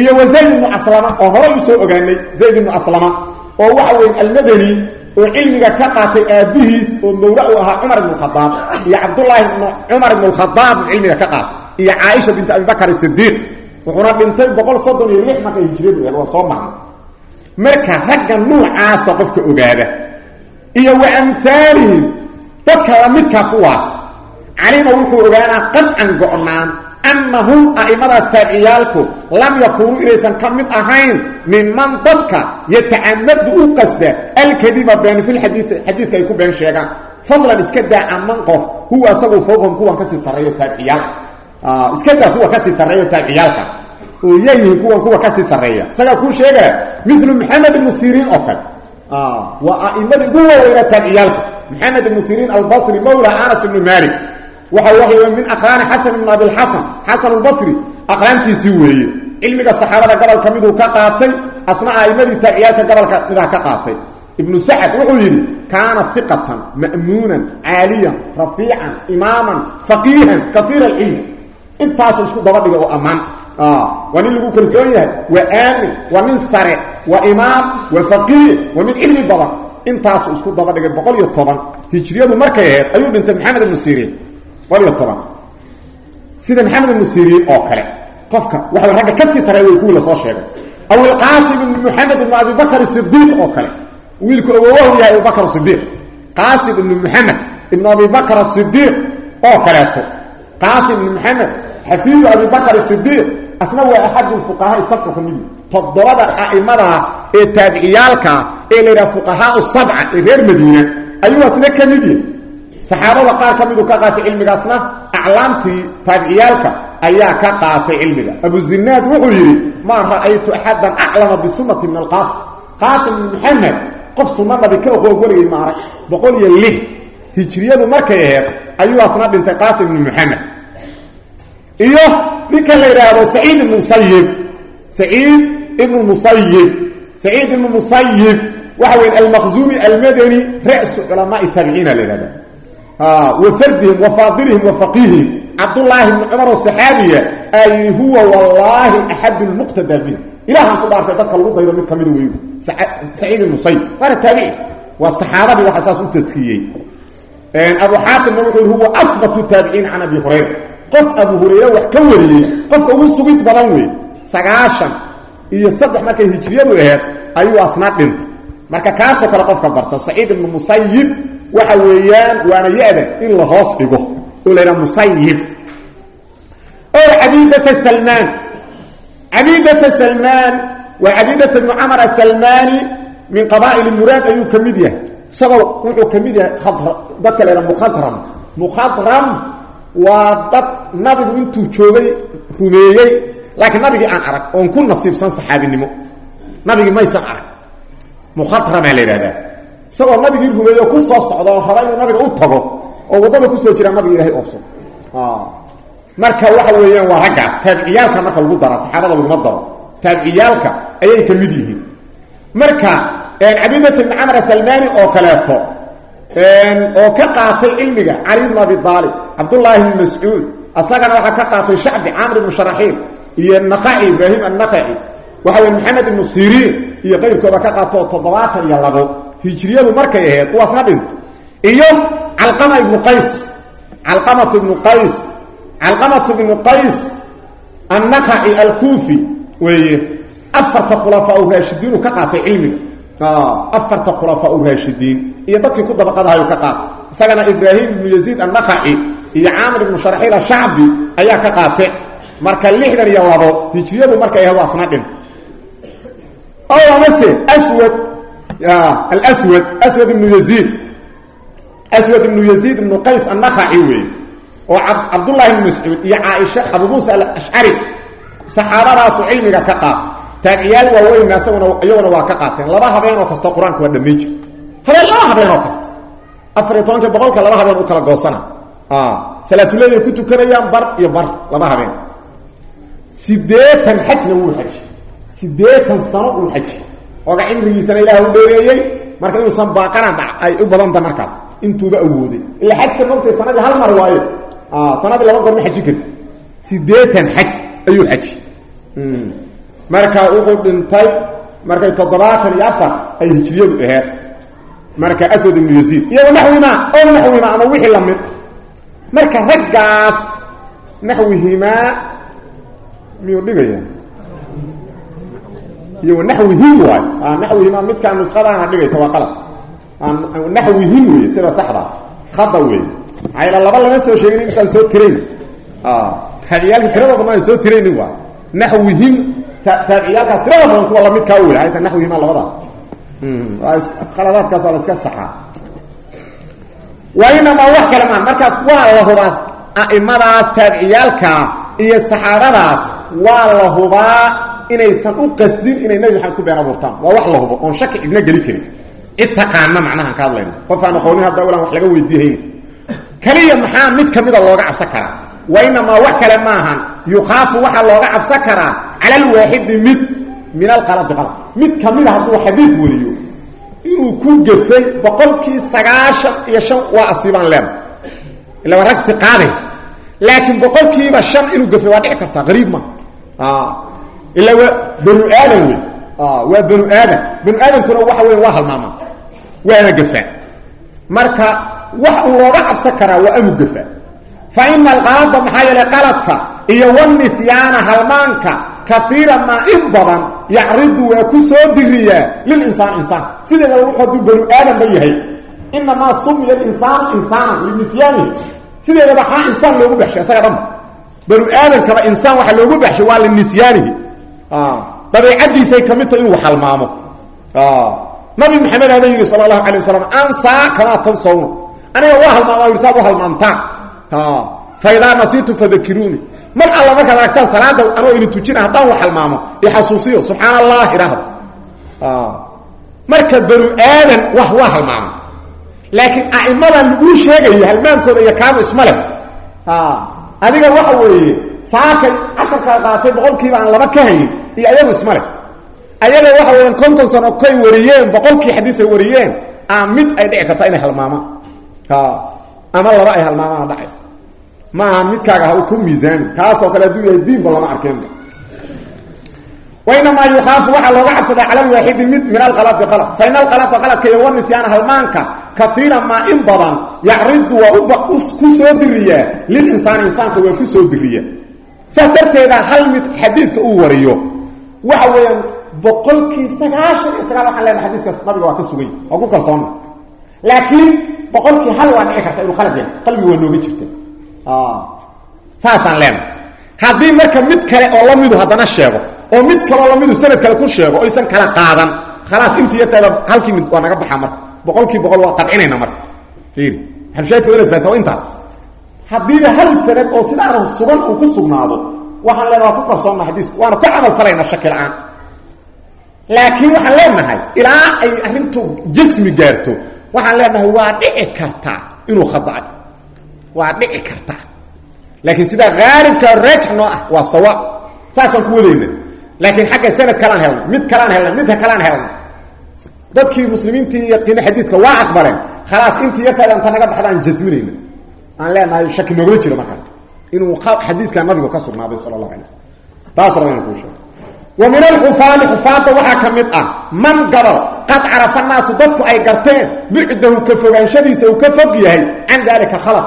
Iyo wa zayd ibnu aslama oo horay u soo ogaanay zayd ibnu aslama oo waxa weyn almadani oo cilmiga ka qaatay aabbihiis oo mawla u ahaa cumar ibn khadaab iyo cabdullaahi cumar ibn khadaab cilmiga ka qaatay iyo caaisha bint abibakar sidiiq wuxuuna dhintay boqol soddon iyo lix markay hijriyadu aheed waa soo marnay marka ragga nuucaasa qofka ogaada iyo wa amhaalihim dadka lamidka kuwaas calima wuxuu ogaanaa qadcan go-naan annahum a'imadaas taabiciyaalku lam yakuunuu inaysan ka mid ahayn minman dadka yatacamadu u qasda alkadiba been filxadiii xadiidka ay ku been sheegaan. Fadlan iska daa caman qof huwa asagu fowqhum kuwan ka sii sarreeyo taabiciyaalka iska daa kuwa ka sii sarreeyo taabiciyaalka oo yayihiin kuwan kuwa ka sii sarreeya. Isagaa kuu sheegaya milu maxamed ibnu siriin oo kale. Waa a'imadii ugu waaweynaa taabiciyaalka maxamed ibnu siriin albasri mawla anas ibnu malik. Waxa waay min aqraani xasan ibn abilxasan xasan albasri aqraantiisii weeye. Cilmiga saxaabada gobolka miduu ka qaatay asna a'imadii taabiciyaalka gobolka midaa ka qaatay. Ibnu sacad wuxuu yidhi kaana iqatan ma'muunan caaliyan rafiican imaaman faqiihan kaiira alcilmi intaasu isku dabadhiga oo ammaan. Waa nin lagu kalsoon yahay waa aamin waa nin sare waa imaam waa faqiih waa mid cilmi badan. Intaasu isku dabadhigay boqol iyo hijriyadu markay ahayd ayuu dhintay maxamed ibnu siriin. Boqol iyo toban. Sida maxamed ibnu siriin oo kale. Qofka waxa ragga ka sii sareey way kuwii la soo sheegay. Aw ilqaasim ibn moxamed ibn abi bakr sidiiq oo kale. Wiilku awowahu yahay abubakr sidiiq qaasim ibn moxamed ibn abi bakr sidiiq oo kaleeto. Qaasim ibn moxamed xafiidu abi bakr sidiiq asna waa axadu fuqahaa sabca ka mid toddobada a'imadaha ee taabiciyaalkaa ee la yidhaha fuqahaau sabca ee reer madiina ayuu asna ka mid yahay. Saxaabada qaar ka miduu ka qaatay cilmigaasna aclaamtii taabiciyaalka ayaa ka qaatay cilmiga. Abuzinaad wuxuu yidhi maa ra'aytu axadan aclama bisunati min alqaasim qaasim ibn maxamed qof sunna nabi ka oqoon weligay ma arag boqol iyo lix hijriyadu markay aheed ayuu asna dhintay qaasim ibnu maxamed iyo ninka la yidhaahdo saciid ibnu musayib saciid ibnu musayib saciid ibnu musayib waxa weyn almaqzumi almadani ra'su culamaai taabiciina la yidhahda wa fardihim wa faadilihim wa faqihihim. Cabdullaahi ibni cumar oo saxaabiya ay huwa wallaahi axadu lmuqtada bih ilahan ku dhaartay dadka lagu daydo mid kamida wey saciid ibn musayib waana taabici waa saxaabadii waxa saas u taskiyey abu xaatimna wuxuu huwa afbatu taabiciin can abi qof abu hurayre wax ka wariyey qofka ugu sugid badan wey sagaashan iyo saddex markay hijriyadu aheed ayuu asna dhintay. Marka kaasoo kale qofka barta saciid ibnu musayib waxa weeyaan waana ya-da in la hoos dhigo oo la yidhaha musayib o cabidata salmaan. Cabidata salmaan waa cabidata ibnu camar asalmani min qabaa'il muraad ayuu ka yahay. Isagoo wuxuu ka yahay dadka la yidhaha mukhadram mukhadram waa dad nabigu intuu joogay rumeeyey laakiin nabigii aan arag oon ku nasiibsan saxaabinimo. Nabigii maysan arag. Mukhadramaa la yidhahdaa isagoo nabigii rumeeyo ku soo socda oo raba inuu nabiga u tago oo waddada ku soo jiraa nabiga ilahay oofsado marka waxa weeyaan waa raggaas taabiciyaalka marka lagu dara saxaabada laguma daro. Taabiciyaalka ayay ka mid yihiin. Marka cabidat ibn camr asalmani oo kaleeto oo ka qaatay cilmiga cali ibn abi aalib cabdullaahi ibn mascuud asagana waxaa ka qaatay shacbi camr ibnu sharaxiil iyo naqaci ibraahim annaqaci waxa weye maxamed ibnu siriin iyo qayrkooda ka qaato oo toddobaatan iyo labo hijriyadu markay ahayd kuwaasna dhinto iyo calqama ibnu qays calqamatu ibnu qays calqamatu ibnu qays annaqaci alkuufi weeye afarta khulafaa u raashidiinu ka qaatay cilmiga afarta khulafaa u raashidiin iyo dadkii ku dabaqadahayu ka qaatay isagana ibraahim ibnu yaziid annaqaci iyo caamir ibnu sharaxiil ashacbi ayaa ka qaate marka lixdan iyo labo hijriyadu markay ahayd waasna dhinto o amase swad alswad aswad ibnu yaziid. Aswad ibnu yaziid ibnu qays annaqaci weeye oo cabdullahi ibnu mascuud iyo caaisha abu muusa alashcari saxaabadaasu cilmiga ka qaata taabiciyaal waaweynna isaguna iyaguna waa ka qaateen. Laba habeenoo kasta qur'aanka waa habeen laba habeenoo kasta. Afar iyo tobanka boqolka laba habeen u kala goosana. Salaatuleyl ay ku tukanayaan bar iyo bar laba habeen. Sideetan xajna wuu xaji sideetan sano uu xaji oga cimrigiisana ilaah u dheereeyey. Marka inuusan baaqanaan ay u badanta markaas. Intuuba awooday. Ila xajka mogtay sanadii hal mar waayo sanadii laba goor ma xaji karti sideetan xaj ayuu xaji marka wuxuu dhintay markay toddobaatan iyo afar ay hijriyadu aheed marka aswad ibnu yaziid iyo naxwimaa oo naxwimaa ama wixii la mid marka raggaas naxwihimaa miyuu dhigaya iyo naxwihim waay. Naxwihimaa midkaa nuskhadaana dhigaysa waa qalab. Naxwihim wey sida saxda khada wey maxaa laba lama soo sheegin intaan soo tirayn taabiciyaalka tiradooda ma soo tiraynin waay. Naxwihim taabiciyaalkaas tirada badan kuwa lamidkaa wey ayta naxwihima labada khaladaadkaas waa la iska saxaa. Wa inamaa wax kale maa marka waa la hubaa a'imadaas taabiciyaalka iyo saxaabadaas waa la hubaa inaysan u qasdin inay nebi maxamed ku been abuurtaan. Waa wax la hubo oon shaki cidna geli karin. Cid taqaana macnahaan ka hadlayna qof aan aqoonin hadda ulan wax laga weydiihayn keliya maxaa mid kamida looga cabsan karaa? Wa inamaa wax kale maahan yukhaafu waxaa looga cabsan karaa cala alwaaxidi mid min alqaladi qalad. Mid kamida hadduu xadiid wariyo inuu ku gefay boqolkii sagaashan iyo shan waa asiibaan leena ila waa rag fiqaade. Laakiin boqolkiiba shan inuu gefay waa dhici kartaa qariib ma. Ilaa waa banu aadan wey. Waa banu aadan banu aadankuna waxa weya waa halmaamaa waana gafaa marka wax uu looga cabsan karaa waa anu gafaa fa ina alqalada maxaa yeelay qaladka iyo wanisyaana halmaanka kaiira maa in badan yacridu waa ku soo diriyaa lilinsaan insaan sideeda wuxuu hadduu banu aadanba yahay. Inamaa sumiya linsaanu insaanan linisyaanihi sideeda maxaa insaan loogu baxshay isaga dhanba banu aadankaba insaan waxaa loogu baxshay waa linisyaanihi dabeicadiisay ka mid tahay inuu halmaamo. Nabi maxamed haba yidhi sala allahu alay wasalam ansaa kamaa tansawna aniga waa halmaama fa idaa nasiitu fadakiruuni mar alla markaad aragtaan salaada anoo idin tujina haddaan wax halmaamo ixasuusiyo subxaan allah idhaahdo marka banu aadan wax waa halmaamo laakiin a'imadan laguu sheegayo halmaankooda iyo kaamu isma leh adiga waxa weeye saakay casharkaa qaatay boqolkiiba aan laba ka hayin iyo ayagu isma leh ayaga waxa weeyaan konton sano koy wariyeen boqolkii xadiis ay wariyeen aa mid ay dhici karta inay halmaamaan ama laba ay halmaamaan maaha midkaaga ha ku miisaami kaasoo kale hadduu yahay diinba lama arkeenba wainamaa yukhaafu waxaa looga cabsadaa cala lwaaxidi mid min alqaladi qalad fa ina alqalada qaladka iyo wanisyaana halmaanka kaiira maa in badan yacridu waa ku soo diriyaa. Lilinsaani insaanka waa ku soo saas darteeda hal mid xadiidka uu wariyo waxa weeyaan boqolkii sagaashan iyo sagaal waxaan leenahay xadiiskaas waa ka sugay waa ku kalsoonna laakiin boqolkii hal waa dhici karta inuu khalad yahay qalbiga waa nooga jirta saasaan leenahay haddii marka mid kale oo lamidu haddana sheego oo mid kaleo lamidu sanad kale ku sheego oysan kala qaadan khalaas intii yartaada halkii mid waa naga baxaa marka boqolkii boqol waa qadcinayna marka ir xabshaadka inaad faata intaas. Haddiiba hal sanad oo sidaana sugan uu ku sugnaado waxaan leenahay waa ku kalsoonna xadiisku waana ku camal falayna shaki la'aan. Laakiin waxaan leenahay ilaa ay arrintu jismi gaarto waxaan leenahay waa dhici kartaa inuu khadacay waa dhici kartaa laakiin sidaa haalibka raajix noo ah waa sawa. Saasaan ku wadayna laakiin xagga sanad kalaan helnay mid kalaan helnay midka kalaan helnay dadkii muslimiintii yaqiina xadiidka waa aqbaleen. Khalaas intii yartaada anta naga baxda aan leenahay shaki noogama jiro markaa inuu xadiiska nabigu ka sugnaaday sala allahu alay taas raba inaan wa min alxufaali xufaadda waxaa ka mid ah man gabal qad carafa naasu dadku ay garteen bucdahu ka fogaanshadiisa uu ka fog yahay can daalika khalaq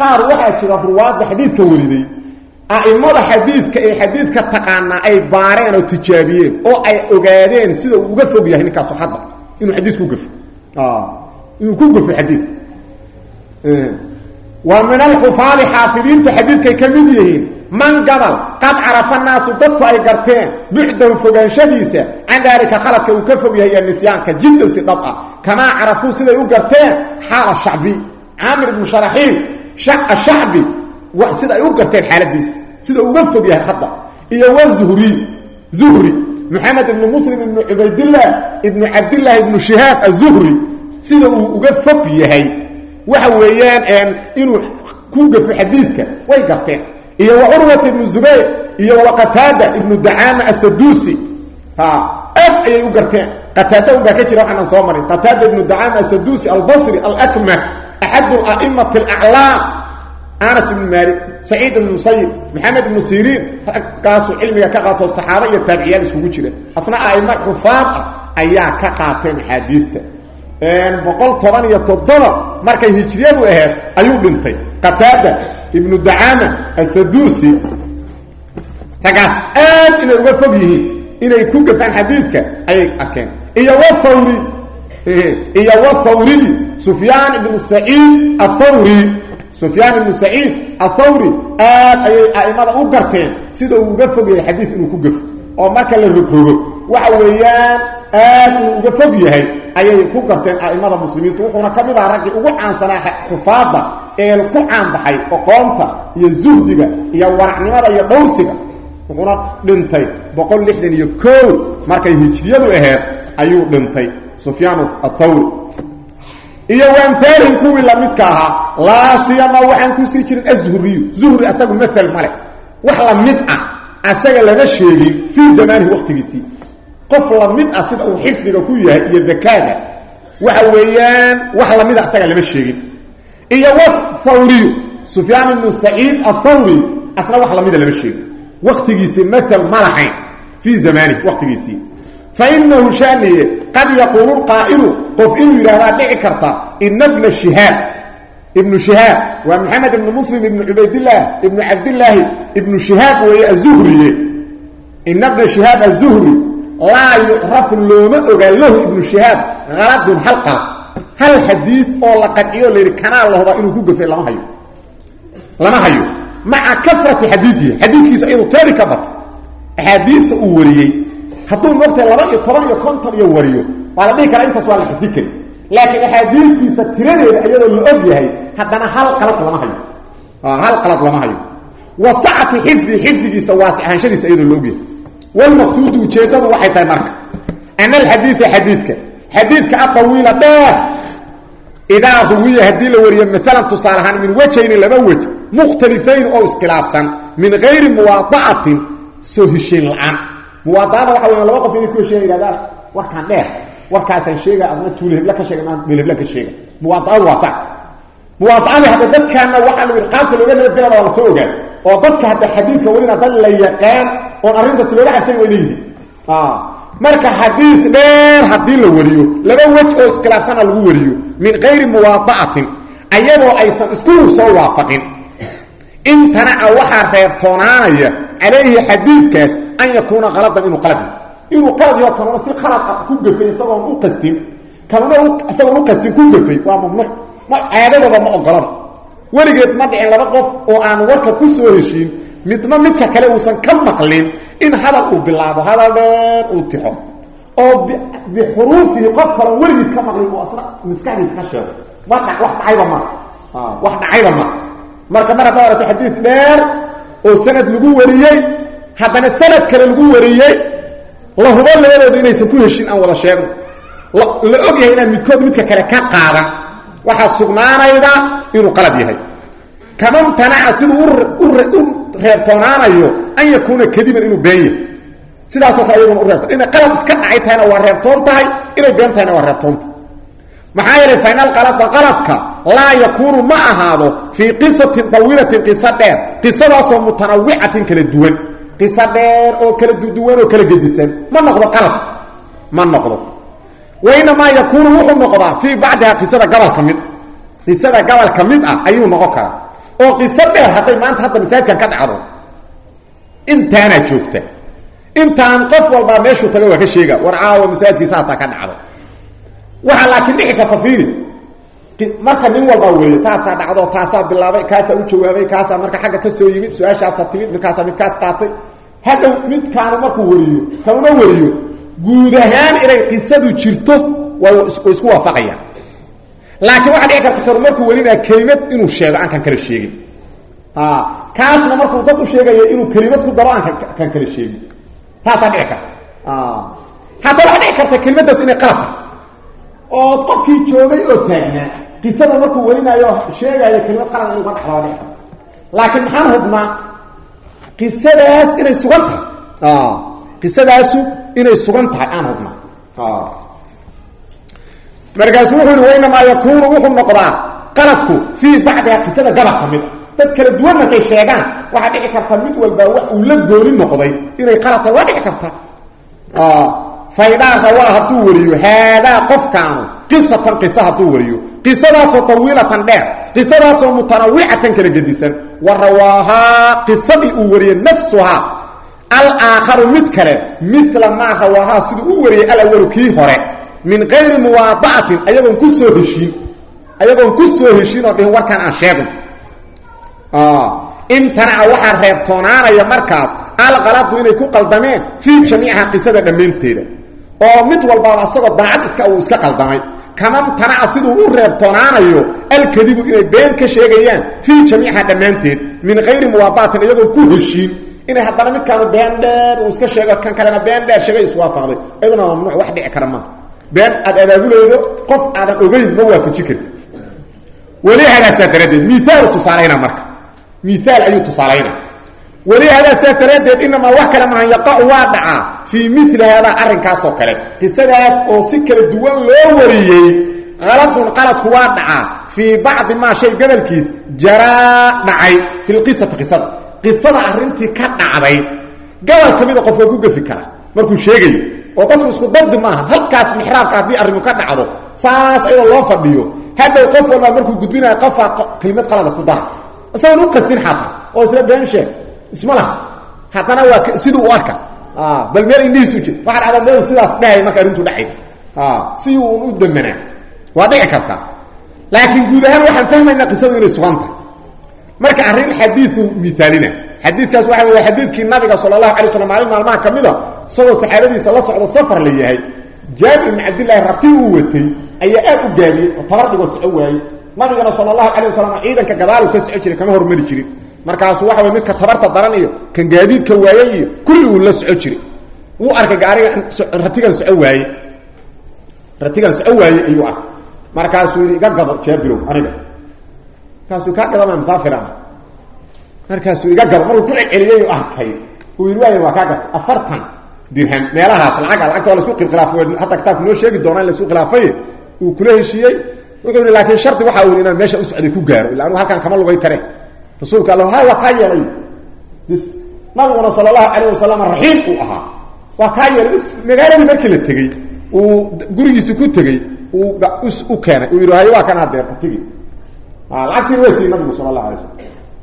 qaar waxaa jira ruwaadda xadiidka weriday a'imada xadiidka ee xadiidka taqaanaa ay baareen oo tijaabiyeen oo ay ogaadeen sida uga fog yahay ninkaasu hadda. Inuu xadiid ku gafo. Inuu ku gafo xadiid. Wa min alxufaadi xaafidiinta xadiidkay ka mid yihiin man gabal qad carafa naasu dadku ay garteen bucdahu fogaanshadiisa can daalika khaladka uu ka fog yahay nisyaanka jiddan si dhab ah kamaa carafuu siday u garteen xaala shacbi caamir ibnu sharaxiil ashacbi sida ay u garteen xaaladiisa sida uga fog yahay hadda. Iyo wazuhri zuhri maxamed ibnu muslim ibnu cubaydillah ibnu cabdillahi ibnu shihaab azuhri sida uu uga fog yahay. Waxa weeyaan inuu ku gafo xadiidka way garteen. Iyo wa curwata ibnu zubayr iyo wa qataada ibnu dacaama asaduusi aad ayay u garteen. Qataada un baa ka jira waxaanan soo marin. Qataada ibnu dacaama asaduusi albasri alakmah ibnu maalik saciid ibnu musayib maxamed ibnu siriin raggaasuu cilmiga ka qaato saxaaba iyo taabiciyaal iskugu jira asna a'imo xufaad ah ayaa ka qaateen axaadiista boqol toban iyo toddoba markay hijriyadu ahayd ayuu dhintay qataada ibnu dacaama asaduusi raggaas aad inay uga fog yihiin inay ku gafaan xadiidka ayay arkeen iyo wthawri iyo wthawriy sufyaan ibnu saciid athawri sufyaan ibnu saciid athawri aad ayay a'imada u garteen sida uu uga fog yahay xadiid inuu ku gafo. Oo marka la rogrogo waxa weeyaan aad uu uga fog yahay ayay ku garteen a'imada muslimiintu. Wuxuuna ka mid aha raggii ugu caansanaa xufaadda ee ku caanbaxay oqoonta iyo zuhdiga iyo waracnimada iyo dhowrsiga. Wuxuuna dhintay boqol lixdan iyo kow markay hijriyadu ahayd ayuu dhintay sufyaan athawri iyo waamaalihim kuwii lamidka ahaa laa siyama waxaan ku sii jirin azuhriyu zuhri asagu maal male wax la mid ah asaga lama sheegin fii zamaanihi waqtigiisii. Qof la mid ah sida uu xifdiga ku yahay iyo dakaaga waxa weeyaan wax la mid a asaga lama sheegin. Iyo wthawriyu sufyaan ibnu saciid athawri asna wax lamida lama sheegin. Waqtigiisii maal ma lahayn fii zamaanihi waqtigiisii fainahu shaaniye qad yaquulu qaa'ilu qof inuu yidhahdaa dhici karta ina bna shihaab ibnu shihaab waa maxamed ibnu muslim ibnu cubaydillaah ibnu cabdillaahi ibnu shihaab weeye azuhriye ina bna shihaab azuhri laa yucrafu looma ogaa lahu ibnu shihaab haladun hal qalad hal xadiid oo la qadciyo la yidhi kanaa la hubaa inuu ku gafay lama hayo lama hayo maca kafrati xadiidihi xadiidkiisa iyadu ka bata axaadiista uu wariyey hadduu moogtahay laba iyo toban iyo konton iyo wariyo waa la dhihi karaa intaas waa la kari laakiin axaadiistiisa tiradeeda iyadoo la og yahay haddana hal qalad lama hayo. Hal qalad lama hayo. Wa sacati xifdi xifdigiisa waasixaanshadiisa iyadoo la og yahay. Walmaqsuudu ujeeddadu waxay tahay marka. Ana alxadiida xadiidka. Xadiidka adawiila dheer. Idaa ruwiya haddii la wariyo maalan tusaale min wajhayni laba wej mukhtalifayn oo iskhilaafsan min gayri muwaada'atin soo heshiin muwaadaada waxa weya laba qof inay ku heshiya yidhahdaan warkaan dheer. Warkaasaan sheega adna tuule hebla ka sheega maa meel hebla ka sheega muwaadaadu waa saas. Muwaadaadii hadda dadkaana waxaa la yidhi qaabka looga nabadgelada waa soo ogaan oo dadka hadda xadiidka welina dad la yaqaan oon arrintaas looga cabsan wayna yihiin marka xadiid dheer haddii la wariyo laba wej oo iskhilaafsana lagu wariyo min gayri muwaada'atin ayadoo aysan isku soo waafaqin. Intanaca waxaa reebtoonaanaya calayhi xadiidkaas an yakuuna aladan inuu qalad inuu qalad yaho kanuna si qalad ah ku gafay isagoon u qastin kanuna isagoon u qastin ku gafay waa mamnuuc ma caadadooda ma ogolada weligeed ma dhicin laba qof oo aan warka ku soo heshiin midna midka kale uusan ka maqlin in hadal uu bilaabo hadal dheer uu tixo oo bixuruufihi qof kaloon weligiis ka maqlin uu asna maskaxdiisa ka sheego dha wax dhacayba ma wax dhacayba ma marka mar haddaa xadiid dheer oo sanad lagu wariyey haddana sanad kale lagu wariyey la hubo labadooda inaysan ku heshin aan wada sheegno. La og yahay inaan midkood midka kale ka qaadan waxaa sugnaanayda inuu qalad yahay. Kamamtanaca siduu u reebtoonaanayo an yakuuna kadiban inuu been yahay. Sidaasoo kale iyaguna u reebto. Inay qalad iska dhacay tahayna waa reebtoon tahay inay been tahayna waa reebtoontahay maxaa yeelay fainal qalada qaladka laa yakuunu ma ahaado fii qisatin dawiilatin qiso dheer qisadaasoo mutanawicatin kala duwan. Qiso dheer oo kala duwan oo kala gedisan. Ma noqdo qalad ma noqdo. Wainamaa yakuunu wuxuu noqdaa fii bacdiha qisada gobol ka mid. Qisada gobol ka mid ah ayuu noqon karaa. Oo qiso dheer hadday maanta hadda masaajidkan ka dhacdo intaanaa joogta. Intaan qof walbaa meeshuu taga waa ka sheega war caawa masaajidkii saasaa ka dhacdo. Waxaa laakiin dhici karta fiiri marka nin walbaa weriyo saasaa dhacdo taasaa bilaabay kaasaa u jawaabay kaasaa marka xagga ka soo yimid su'aashaasaa timid midkaasaa midkaas qaatay. Hadhow midkaanu markuu weriyo kanuna weriyo guud ahaan inay qisadu jirto waa isku waafaqayaan laakiin waxaa dhici karta markuu werinaa kelimad inuu sheego aan kan kala sheegin. Kaasna markuu dad u sheegaya inuu kelimad ku daro aan kan kala sheegin. Taasaa dhici karta. Hataa waxaa dhici karta kelimadaas inay qalab tahay. Oo qofkii joogay oo taagnaa qisada markuu warinaayo sheegaayo kelimad qalad in uga waa karta laakiin maxaan hubnaa? Qisadaas inay sugan tahay. Qisadaasu inay sugan tahay aan hubnaa. Markaasu wuxuu yihi wainamaa yakuunu wuxuu noqdaa qaladku fii bacdiha qisada gabal ka mid dad kala duwan markay sheegaan waxaa dhici karta mid walba wax uu la gooni noqday inay qalad tahay waa dhici karta. Faydaa rawaa hadduu wariyo haadaa qofkaanu qisatan qisa hadduu wariyo qisadaasoo tawiilatan dheer qisadaasoo mutanawicatan kala gedisan. Wa rawaahaa qisadii uu wariyey nafsuhaa alaakharu mid kale mila maa rawaahaa siduu u wariyey alawalu kii hore min kayri muwaada'atin ayagoon ku soo heshiin ayagoon ku soo heshiin oo dhihin warkaan aan sheegno imtanaca waxaa reebtoonaanaya markaas alqaladu inay ku qaldameen fii jamiica qisada dhammaynteeda oo mid walbaaba asagoo daacad iska uu iska qaldamay kama mtanaca siduu u reebtoonaanayo alkadibu inay been ka sheegayaan fii jamiica dhammaanteed min kayri muwaada'atin ayagoon ku heshiin. Inay haddana midkaanu been dheer uu iska sheego kan kalena been dheer sheegay iswaafaqday iyaduna mamnuuc wax dhici kara maa been aad abaabulaydo qof aadan ogeyn ma waafaji karti weli hadaasaa daraaddeed miaalu tusaalayna marka. Miaal ayuu tusaalayna weli hadaasaa daraaddeed inamaa wax kale maahan yaqacu waa dhacaa fii mili haadaa arrinkaasoo kale. Qisadaas oo si kala duwan loo wariyey qaladun qaladku waa dhacaa fii bacdi maa shay gobolkiis jaraa dhacay fi lqisati qisada. Qisada arrintii ka dhacday. Gobol ka mida qof waa ku gefi kara. Markuu sheegayo oo dadku isku dardi maaha halkaas mixraabka haddii arrimu ka dhacdo saas ayadoo loo fadhiyo. Hadhow qof walbaa markuu gudbinayo qofaa kelimad qalada ku dara isagoon u qastin xataa oo isla been sheeg isma laha haddana waa siduu u arka. Bal meel indhihiisu jir. Waxaa dhacda meel sidaas dhahay marka arrintu dhacay. Si uun u damanaa waa dhici karta. Laakiin waxaan fahmaynaa qisadu inay sugan tahay marka arrin xadiiu miaalina xadiikaas waxa wey xadiidkii nabiga sal allahu alay maalin maalmaha ka isagoo saxaabadiisa la socdo safar la yahay jaabir ibn cabdillaahi rati uu watay ayaa aad u gaabiyey oo tabar dhigoo soco waayey. Nabigana sal allahu calay wasalam ciidanka gadaalu ka soco jiray kama hormari jirin markaasu waxa wey midka tabarta daran iyo kan gaadiidka waayey iyo kulli uu la soco jiray. Wuu arkay gaariga ratigan soco waaye ratigan soco waaye ayuu arkay. Markaasuu yidhi iga gado jaabirow aniga. Markaasuu kaa gadama musaafira markaasuu iga gado markuu ku celceliyey u arkay. Uu yidhi waay waa kaa afartan dirham meelahaas lacaga lacagta waa lasku khilaafay hadda kitaabku noo sheegi doona in lasku khilaafay. Uu kula heshiiyey. Wuxuu yidhi laakiin shardi waxa uu inaan meesha u socday ku gaaro illa halkaan kama lugay tare rasuulka alla ha waa kaa yeelay. Bis nabiguna sala allahu calayh wasalam raxiim uu ahaa. Waa kaa yeelay bis magaaladii markii la tegey uu gurigiisi ku tegey uu u keenay. Uu yidhi waa kan hadeer tigi. Lacagtiina waa siiyey nabigu sala allahu alay slam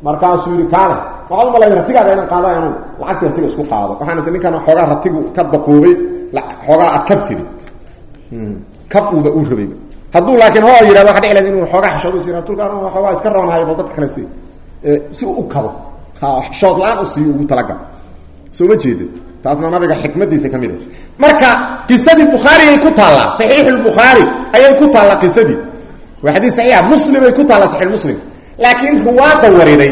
markaasuu yidhi kaale waxaad umalayda ratigaada inaan qaadayo anugu. Lacagtii ratiga isku qaado. Waxaan is ninkan xoogaa ratigu ka daquubay xoogaa aad kab tiri. Kab uuba uu rabayba hadduu si uu u kabo ha xishood la'aan u siiyo ugu talagal. Soo ma jeedin. Taasna nabiga xikmadiisa ka mid a marka qisadii bukhaariyay ku taallaa saxiixu lbukhaari ayay ku taallaa qisadii. Waa xadiis saxiixa muslimay ku taallaa saxiix muslim. Laakiin ruwaadda wariday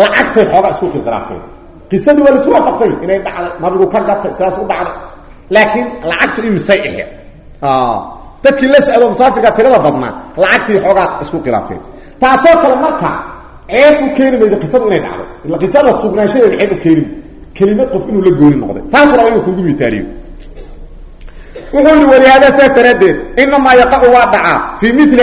lacagtay xoogaa isku khilaafeen qisadii waa la isku waafaqsany inay dhacday nabigu ka gatay sidaas u dhacday. Laakiin lacagtu imisay aheed dadkii la socdo musaafirka tirada badnaa lacagtii xoogaa isku khilaafeen taasoo kale marka ceeb u keeni maydo qisadu inay dhacday ila qisada sugnaanshadeeda ceeb u keeni kelimad qof inuu la gooni noqday. Taasuu raba inuu kugu mitaaliyo wuxuu yidhi walihaada saas daraaddeed inamaa yaqacu waa dhacaa. Fii mili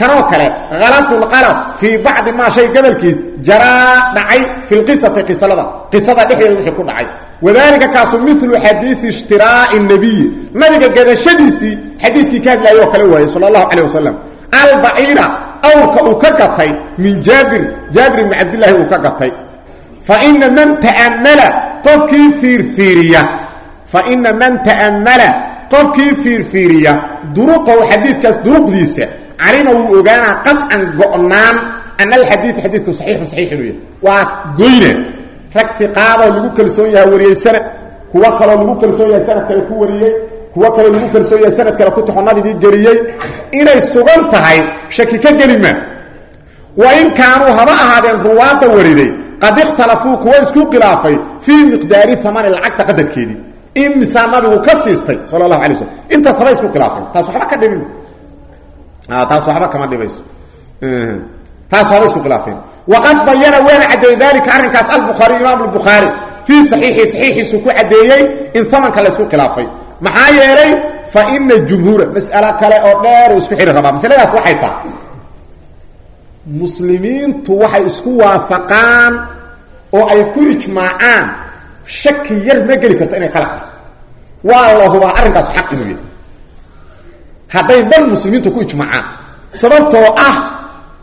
kanoo kale haladun qalad fii bacdi maa shay gobolkiis jaraa dhacay fi lqisati qisalada. Qisada dhexdeeda wixii ku dhacay. Wadalika kaasu milu xadiii ishtiraa'i nabiyi nabiga gadashadiisii xadiidkii ka hadlaayoo kale waaye sala allahu calayh wasalam albaciira awrka uu ka gatay min jaabir jaabir ibni cabdillaahi uu ka gatay. Faina man ta'ammala qofkii fiirfiiriya. Faina man ta'ammala qofkii fiirfiiriya. Duruqahu xadiidkaas duruqdiisa calima wuu ogaanaa qadcan go'naan. Ana alxadiid xadiidku saxiixun saxiix inuu yahay. Waa goyne. Rag fiqaadoo lagu kalsoon yaha wariyey sanad kuwo kaloo lagu kalsoon yahay sanad kale ku wariyey kuwo kaloo lagu kalsoon yahay sanad kale ku taxo nabigii geliyey inay sugan tahay shaki ka geli maa wa in kaanuu haba ahaadeen ruwaadda wariday qad ikhtalafuu kuwa isku khilaafay fii miqdaari amani lacagta qadarkeedii. Imisaa nabigu ka siistay sal lahu alay waslm intaas haba isku khilaafeen taas waxba ka dhimin taas waxba kama dhimayso taas haba isku khilaafeen waqad bayana waana caddeeyey dalika arrinkaas albuhaari imaam lbukhaari fii saxiixi saxiixiisu ku caddeeyey in amanka la isku khilaafay maxaa yeelay fa ina jumhuura mas'alo kale oo dheer isku xiri rabaa masaladaas waxay tahay. Muslimiintu waxay isku waafaqaan oo ay ku ijmaacaan. Shaki yar ma geli karto inay qalaq tahay waa la hubaa arrinkaasu xaq inuu hadday dhan muslimiintu ku ijmaacaan sababtoo ah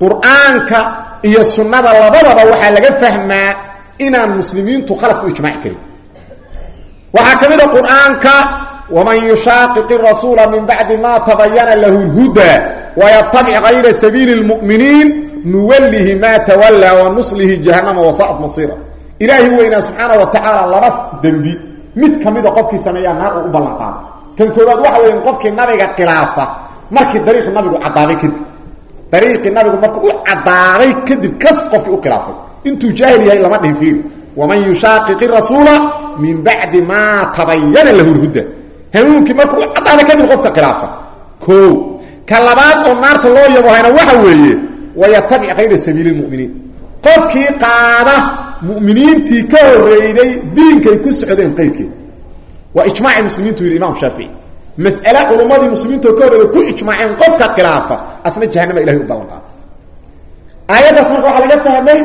qur'aanka iyo sunnada labadaba waxaa laga fahmaa inaan muslimiintu qalad ku ijmaaci karin. Waxaa ka mid a qur'aanka ma tabayana lahu lhuda wayatabic gayra sabiili lmu'miniin nuwallihi maa tawallaa wa nuslihi jahannama wasa'at masiira ilaahi weynaa subxaana wa tacaala laba dembi mid ka mida qofkii sameeyaa naar uu u ballan qaado kan koowaad waxa weya qofkii nabiga khilaafa markii dariiqi nabigu caddaaday kadib dariiqii nabigu markuu u caddaaday kadib kas qofkii u khilaafay intuu jaahil yahay lama dhihin fiiri waman yushaqiqi rasuula min bacdi maa tabayana lahu lhuda hanuunkii markuu u caddaaday kadib qofka khilaafa. O ka oo naarta loo yabohayna waxa weeye wayatabic kayra sabiili lmuminiin qofkii qaada muminiintii ka horreeyday diinkay ku socdeen qayrkeed waa ijmaacii muslimiintu yidhi imam shaafici mas'ale culummadii muslimiintoo ka horreeyday ku ijmaaceen qofka khilaafa asna jahanama ilahay u ballan qaado aayaddaas marka waxaa laga fahmay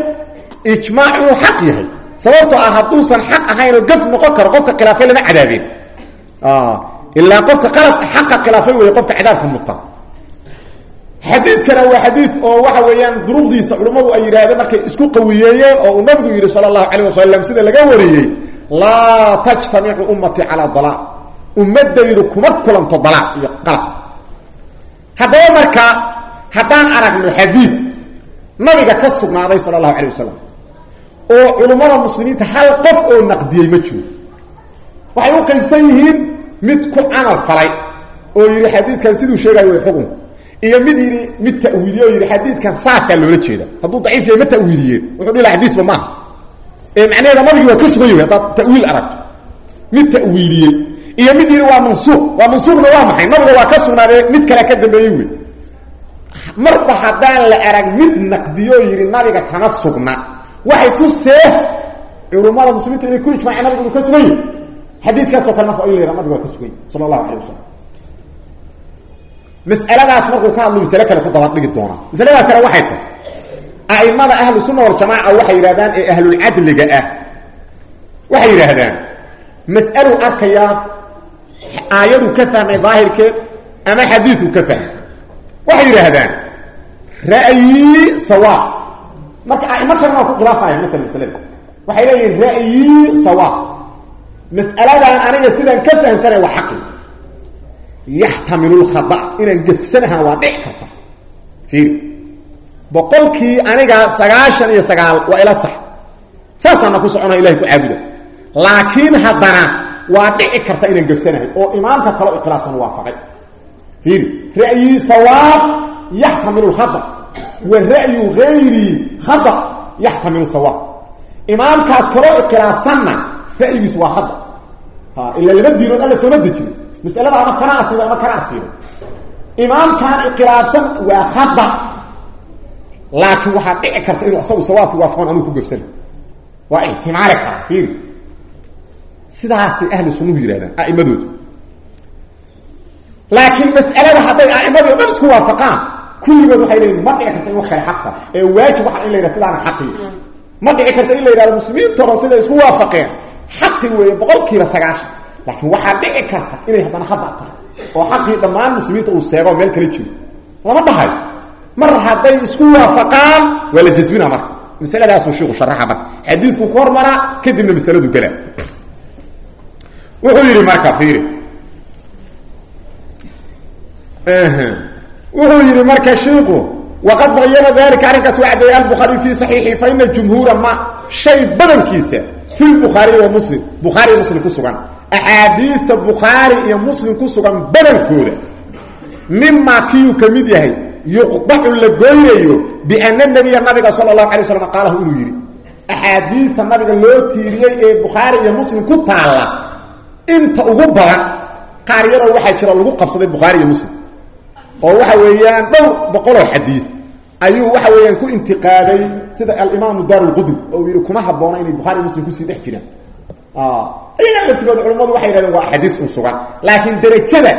ijmaac inuu xaq yahay. Sababtoo ah hadduusan xaq ahaynoo gaf noqon karo qofka khilaafay lama cadaabeen ilaa qofka qalad xaqa khilaafay weeye qofka cadaabka muta xadiidkana waa xadiid oo waxa weeyaan duruqdiisa culummadu ay yidhaahdeen markay isku qawiyeeyeen oo uu nabigu yidhi sala allahu calayh wasalam sida laga wariyey laa tajtamicu ummatii calaa dalaal ummadaydu kuma kulanto dalaal iyo qalab haddaba marka haddaan aragno xadiid nabiga ka sugnaaday sala allahu calayh wasalam oo culummada muslimiinta hal qof oo naqdiyey ma jiro waxay u qaybsan yihiin mid ku camal falay oo yidhi xadiidkan siduu sheegayo way xukunka iyo mid yidhi mid ta'wiiliye oo yidhi xadiidkan saasaa loola jeeda hadduu daciif yahay ma ta'wiiliyeen wuxuu dhihi laha xadiisba maaha ee macnaheeda nabigi waa ka sugan yahay haddaad mid ta'wiiliyey iyo mid yidhi waa mansuuq waa mansuuqna waa maxay? Nabiga waa ka mid kale ka dambeeyey wey marba haddaan la arag mid naqdiyoo yidhi nabiga kama sugna. Waxay tusee culummada muslimiinta inay ku ijmaaceen nabiga inuu xadiiskaasoo kale marka in la yidhaha nabiga waa ka sugan yahay sala allahu calayh wasalam masaladaas markuu ka hadlo masale kale ku dabadhigi doonaa masalada kale waxay tahay a'imada ahlu sunna waljamaaca waxay yidhahdaan ee ahlulcadliga ah. Waxay yidhaahdaan mas'aluu arkayaa aayaduu ka fahmay daahirkeed ama xadiiduu ka fahmay waxay yidhaahdaan ra'yi sawaab marka a'imo kalena waa ku khilaafaya maala masalada. Waxay leeyihiin ra'yi sawaab mas'aladan aniga sidaan ka fahamsanay waa xaqi. Yaxtamilu lkhada inaan gefsanahana waa dhici karta fiiri boqolkii aniga sagaashan iyo sagaal waa ila sax. Saasaana ku socona ilahay ku caabuda laakiin haddana waa dhici karta inaan gefsanahay oo imaamka kale o ikhlaafsan waafaqay. Fiiri ra'yi sawaab yaxtamilu lkhada wa ra'yu gayri khada yaxtamilu sawaab. Imaamkaas kaloo ikhilaafsanna ra'yigiisu waa khada ila laba diinood alla sooma dejiyo masalada ama kana asiibo ama kana asiibo imaamkan ikhilaafsan waa khada laakiin waxaa dhici karta inuu isagu sawaabki waafaqon anuu ku gefsana waa ixtimaali kara fiiri sidaasay ahlu sunnuhu yidhahdaan a'imadoodu laakiin mas'alada hadday a'immadii o dhan isku waafaqaan kulligood waxay leeyiin ma dhici karta in wax kale xaqta ee waajib waxa in la yidhaha sidaana xaqi ma dhici karta in la yidhahdo muslimiinta oran siday isku waafaqeen xaqi weeye boqol kiiba sagaashan. Laakiin waxaa dhici karta inay haddana hadda oo xaqii dhammaan muslimiinta uu seego meel kala jiro. Lama dhahayo mar hadday isku waafaqaan waa la jasbina marka. Masaladaasuu shiiku sharaxa marka xadiidku ku hormaraa kadibna masaladu gelaa wuxuu yidhi marka fiiri. Wuxuu yidhi marka shiiku waqad bayana dalika arrinkaas waa cadeeyey albuhaariy fi saxiixi fa ina jumhuura ma shay badankiisa fi lbukhaariyi wa muslim bukhaari iyo muslim ku sugan axaadiista bukhaari iyo muslim ku sugan badankooda mimaa kiyuu ka mid yahay yuqdacu la goynayo biana nabiya nabiga sala allahu alay waslam qaalahu inuu yidhi axaadiista nabiga loo tiiriyey ee bukhaari iyo muslim ku taalla inta ugu badan qaar yaroo waxaa jira lagu qabsaday bukhaari iyo muslim oo waxa weeyaan dhowr boqoloo xadiid ayuu waxa weeyaan ku intiqaaday sida alimaamu daarulqudri oo uu yidhi kuma habboona inay bukhari muslim ku sii dhex jiraan. Iyaga laftigooda culimmadu waxay yidhahdeen waa axaadiis un sugan. Laakiin derajada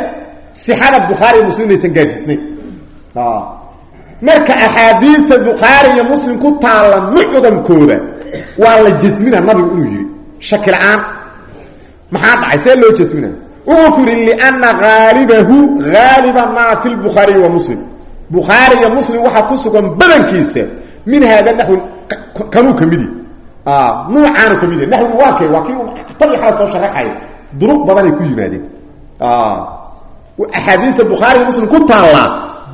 sixada bukhaari muslim inaysan gaadsiisnayn marka axaadiista bukhaari iyo muslim ku taalla mucdamkooda waa la jasmina nabigu inuu yidhi shaki la'aan maxaa dhacay? See loo jasmina. Wuxuu ku yidhi lianna haalibahu haaliba maa fi lbukhaariyi wa muslim bukhaari iyo muslim waxaa ku sugan badankiisa. Min haada naxwi kanuu ka midi. Nuucaanu ka mid yahy naxwigu waa kay waa kii tabixa soo sharaxaya duruq badanay ku yimaadeen. Axaadiista bukhaari iyo muslim ku taallaa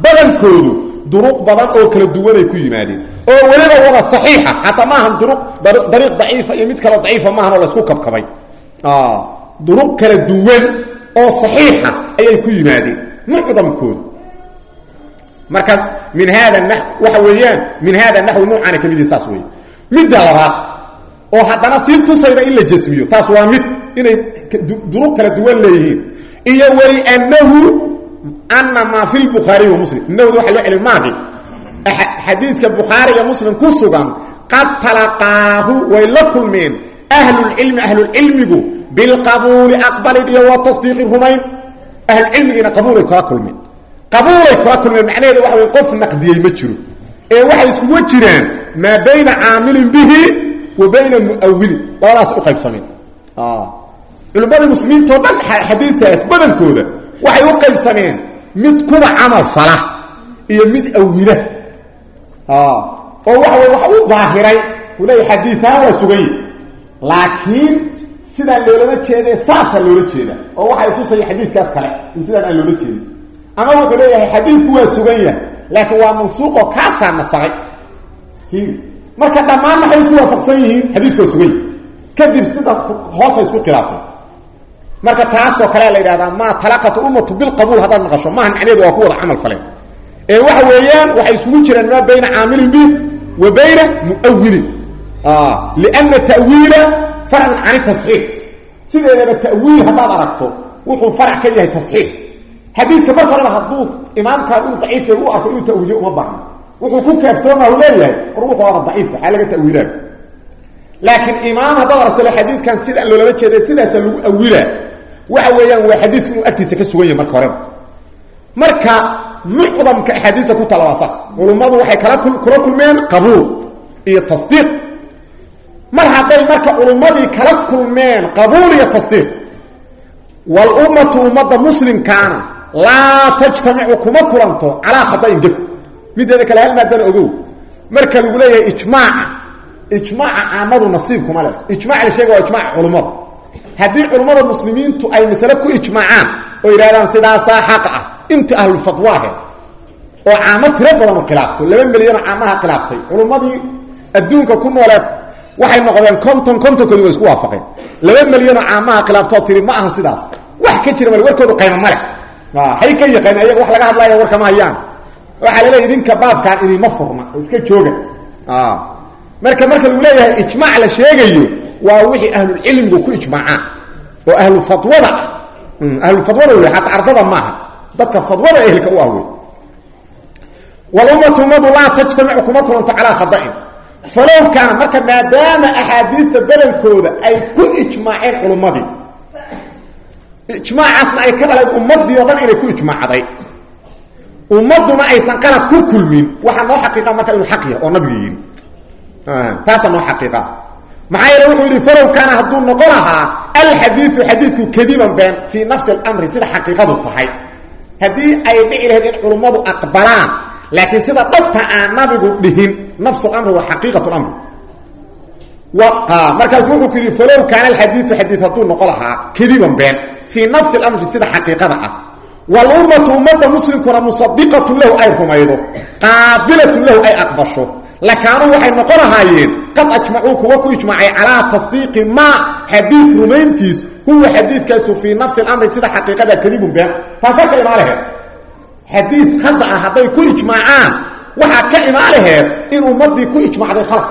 badankoodu duruq badan oo kala duwanay ku yimaadeen. Oo weliba wada saxiixa. Xataa maahan duruq dariiq daciifa iyo mid kaloo daciifa maahan oo laysku kabkabay. Duruq kala duwan oo saxiixa ayay ku yimaadeen. Mucdamkooda marka min hada na waxa weeyaan min hada naxwi nuucaana ka mid yihi saas wey midda labaad oo haddana sii tusayda in la jasmiyo taas waa mid inay duruq kala duwan leeyihiin. Iyo weli annahu ana maa fi lbukhaariyi wa muslim. Inahooda waxa loo celi maadi xadiidka bukhaariga muslim ku sugan qad talaqaahu way la kulmeen ahlulcilmi ahlulcilmigu bilqabuuli aqbalid iyo wa tasdiiqi rumayn. Ahlulcilmigiina qabuulay kula kulmeen qabuulay kula kulmeen macnaheeda waxa way qof naqdiyey ma jiro. Ee waxay iskuga jiraan maa bayna caamilin bihi wa bayna muawilin labadaas u qaybsameen culimmada muslimiintao dhan xadiidkaas badankooda waxay u qaybsameen mid kuba camal fala iyo mid awila oo waxa wey waxa u daahiray uu leeya xadiiahaan waa suganye laakiin sidaan loolama jeedee saasaa loola jeeda oo waxay tusaya xadiiskaas kale in sidaan aan loola jeedin ama wuxuu leeyahay xadiidku waa sugan yahay laakiin waa mansuuqoo kaasaa nasaqay marka dhammaan maxay isku waafaqsan yihiin xadiisku waa sugan yahi kadib sida hoosa isku khilaafay marka taasoo kalea la yidhahdaa maa talaqat ummatu bilqabuul haddaad maqasho maaha macneheedu waa ku wada camal ee waxa weeyaan waxay isugu jiraan maa bayna caamilin bi wa bayna muawilin liana ta'wiila farcun can tasxiix. Sideedaba ta'wiil haddaad aragto wuxuu farac ka yahay tasxiix xadiiska marka horeba hadduu imaamkaa uu daciifya u arko inuu ta'wiiliyo uma baahno wuxuu ku kaaftooma u leeyahay war wuxuu hora daciif waxaa laga ta'wiilaa. Laakiin imaam haddaad aragto le xadiidkan sidaan loolama jeeda sidaasa lagu awilaa waxa weeyaan waa xadiidku inuu agtiisa ka sugan yahay marka horeba marka mucdamka axaadiista ku tala waa saas culummadu waxay kala kula kulmeen qabuul iyo tasdiiq. Mar hadday marka culummadii kala kulmeen qabuul iyo tasdiiq walummatu ummadda muslimkaana laa tajtamicu kuma kulanto calaa khadain gef mideeda kale hal maadana ogow. Marka lagu leeyahay ijmaaca ijmaaca caamadu nasiibkuma leh. Ijmac la sheega waa ijmaca culummada haddii culummada muslimiintu ay masale ku ijmaacaan oo yidhahdaan sidaasaa xaq ah inta ahlulfatwaahe oo caamo tiro badan u khilaafto laba milyanoo caamaha khilaaftay culummadii adduunka ku nooleed waxay noqdeen konton kontonkoodi way isku waafaqeen. Laba milyanoo caamaha khilaaftoo tiri ma aha sidaas. Wax ka jira male warkoodu qayma ma hay ka yaqaan ayaga wax laga hadlaya warkama hayaan. Waxaa laleeya idinka baabkaan idinma furna iska jooga. Marka marka lagu leeyahay ijmaac la sheegayo waa wixii ahlulcilmigu ku ijmaacaan oo ahlu fadwada ah. Ahlu fadwada wey hataa ardada maaha. Dadka fadwada ehelka u ah wey walummatu ummadu laa tajtamicu kuma kulanto calaa khada'in falow kaana marka maadaama axaadiista badankooda ay ku ijmaaceen culummadii ijmaacaasna ay ka dhalayd ummadii oo dhan inay ku ijmaacday ummaduna aysan qalad ku kulmin. Waxaa noo xaqiiqa marka inuu xaq yahay oo nabiga yidhi. Taasaa noo xaqiiqa. Maxaa wuxuu yidhi falow kaana hadduu noqon lahaa alxadiidu xadiidku kadiban been fii nafsi alamri sida xaqiiqadu tahay. Haddii ay dhici lahayd in culummadu aqbalaan laakiin sida dhabta aan nabigu dhihin nafsulamri waa xaqiiqat lamri markaas wuxuu ku yidhi falow kaana alxadiidu xadiid hadduu noqon lahaa kadiban been fii nafsi alamri sida xaqiiqada ah. Walummatu ummadda muslimkuna musadiqatun lahu ay rumaydo. Qaabilatun lahu ay aqbasho. Lakaanuu waxay noqon lahaayeen qad ajmacuu kuwa ku ijmaacay calaa tasdiiqi maa xadiid rumayntiis huwa xadiidkaasu fii nafsi alamri sida xaqiiqada kadibun been taasaa ka imaan laheed xadiis hadda ah hadday ku ijmaacaan waxaa ka imaan laheed in ummaddii ku ijmacday khalaq.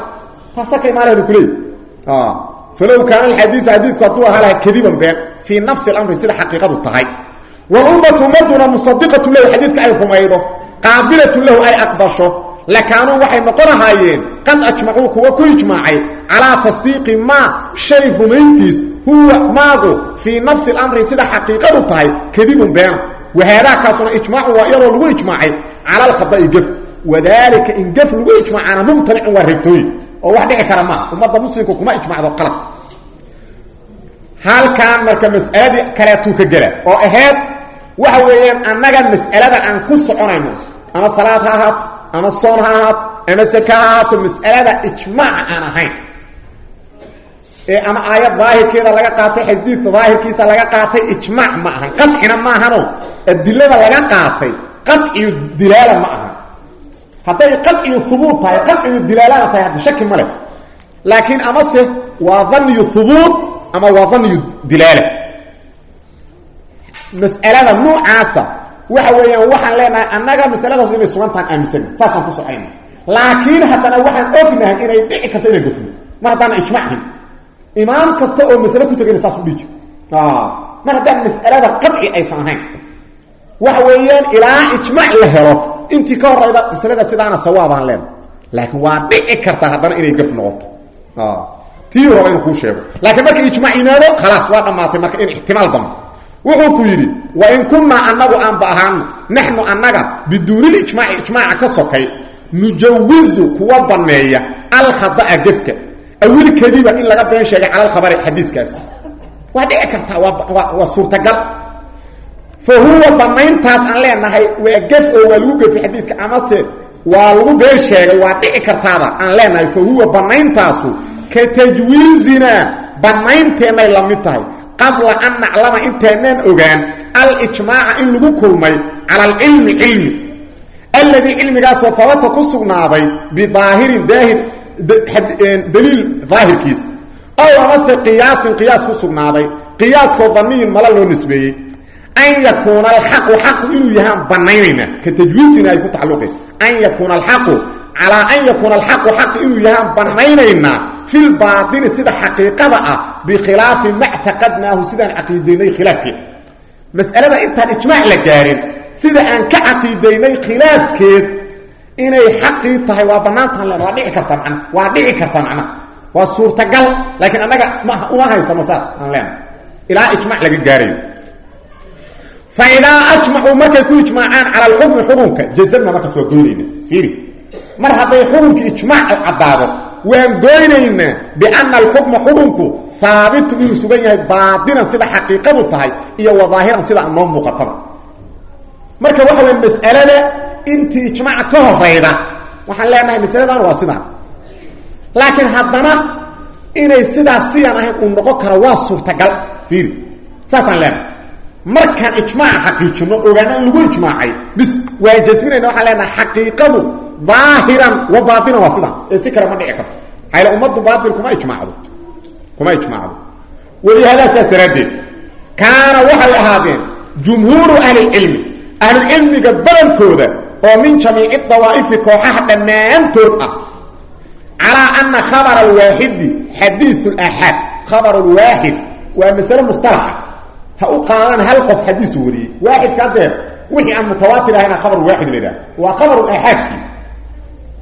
Taasa ka falow kaana alxadiidu xadiidku hadduu ahaa laha kadiban been fii nafsi alamri sida xaqiiqadu tahay. Walummatu ummaduna musadiqatu lahu xadiidka ay rumaydo qaabilatu lahu ay aqbasho. Lakaanuu waxay noqonahaayeen qad ajmacuu kuwa ku ijmaacay calaa tasdiiqi maa shay rumayntiis huwa maagu fii nafsi alamri sida xaqiiqadu tahay kadibun beena wahaadaakaasuna ijmaacu waa iyadoo lagu ijmaacay cala alkhada'i gef wadaalika in gef lagu ijmaacana mumtanicun waa reebtooyin oo wax dhici kara maaha. Ummadda muslimku kuma ijmacdo qalad halkan marka mas'aladii kaleetuu ka gela. Oo ahayd waxa weeyaan annaga mas'alada aan ku soconayno. Ama salaad ha ahaato ama soon ha ahaato ama saka ha ahaato mas'alada ijmaaca aan ahayn. Ee ama aayad daahirkeeda laga qaatay xadiidka daahirkiisa laga qaatay ijmaac ma ahan. Qadcina ma ahano. Adilada laga qaatay qadciyu dilaala ma ahan hadday qadciyu hubuut tahay qadciyu dilaalana tahay hadda shaki ma leh. Laakiin amase waa daniyu hubuut ama waa daniyu dilaala. Mas'alada nuucaasa waxa weeyaan waxaan leenahay annaga masaladaas inay sugantahan aaminsana saasaan ku socayna. Laakiin haddana waxaan ognahay inay dhici karto inay gofno mar haddaana ijmachin imaam kasta oo masale ku tegayna saas u dhiji mar haddaan mas'alada qadci aysan ahayn. Waxa weeyaan ilaa ijmac la helo intii ka horayda masalada sidaana sawaabaan leena laakiin waa dhici karta haddana inay gaf noqoto. Tii raba inuu kuu sheego laakiin marka ijmac yimaado waa dhammaatay marka in ixtimaal damo wuxuu ku yidhi wa in kunnaa annagu aanba ahaano naxnu annaga biduunilijmaaci ijmaaca ka sokay nujawizu kuwa banneeya alkhada'a gefka awilkadiba in laga been sheegay cala alkhabari xadiiskaas. Waa dhici kartaa waa waa suurtagal fa huwa banayntaas aan leenahay waa gef oo waa lagu gefi xadiiska amase waa lagu been sheegay waa dhici kartaada aan leenahay fa huwa banayntaasu ka tajwiizinaa banaynteennay la mid tahay. Qabla an naclama intaanaan ogaan alijmaaca in lagu kulmay cala alcilmi cilmi. Alladii cilmigaasoo fabata ku sugnaaday bidaahirin daahir daliil daahirkiisa ow amase qiyaasin qiyaas ku sugnaaday. Qiyaaskoo daniyin mala loo nisbeeyey an yakuuna alxaqu xaqu inuu yahaan banaynayna ka tajwiisina ay ku tacalluqeen an yakuuna alxaqu calaa an yakuuna alxaqu xaqu inuu yahaan banaynaynaa fi lbaatini sida xaqiiqada ah bikhilaafi ma ctaqadnaahu sidaan caqiidaynay khilaafkeed mas'alada intaan ijmaac la gaarin sida aan ka caqiidaynay khilaafkeed inay xaqii tahay waa banaantaan len waa dhici kartaa macna waa fa idaa ajmacuu markay ku ijmaacaan cala alxukmi xukunka jazamna markaas waa goynayna fiiri mar hadday xukunki ijmaac caddaado waan goynaynaa biana alxukma xukunku haabitun inuu sugan yahay baatinan sida xaqiiqadu tahay iyo wadaahiran sida noo muuqataba marka waxa waya mas'alada intii ijmaaca ka horayda waxaan leenahay masaladan waa sidaan laakiin haddana inay sidaas siyaan ahayn uu noqon karo waa suurtagal fiiri saasaan markaan ijmaaca xaqiijino ogaana lagu ijmaacay bis waa jasminayna waxaan leenahay xaqiiqadu daahiran wa baatinan waa si kale ma dhici karto. Hayla ummaddu baatil kuma ijmaacdo. Kuma ijmaacdo. Walihaada saas daraaddeed kaana waxay ahaadeen jumhuuru ahlilcilmi ahlucilmiga badankooda oo min jamiici dawaa'ifi kooxaha dhammaantood ah calaa ana khabara alwaaxidi xadiiu laxaad khabar lwaaxid waa masale mustalaxa ha u qaadan hal qof xadiisu wariyey. Waaxidka haddee wixii aan mutawaatir ahayna khabar waaxid la yidhaha waa khabarulaxaadki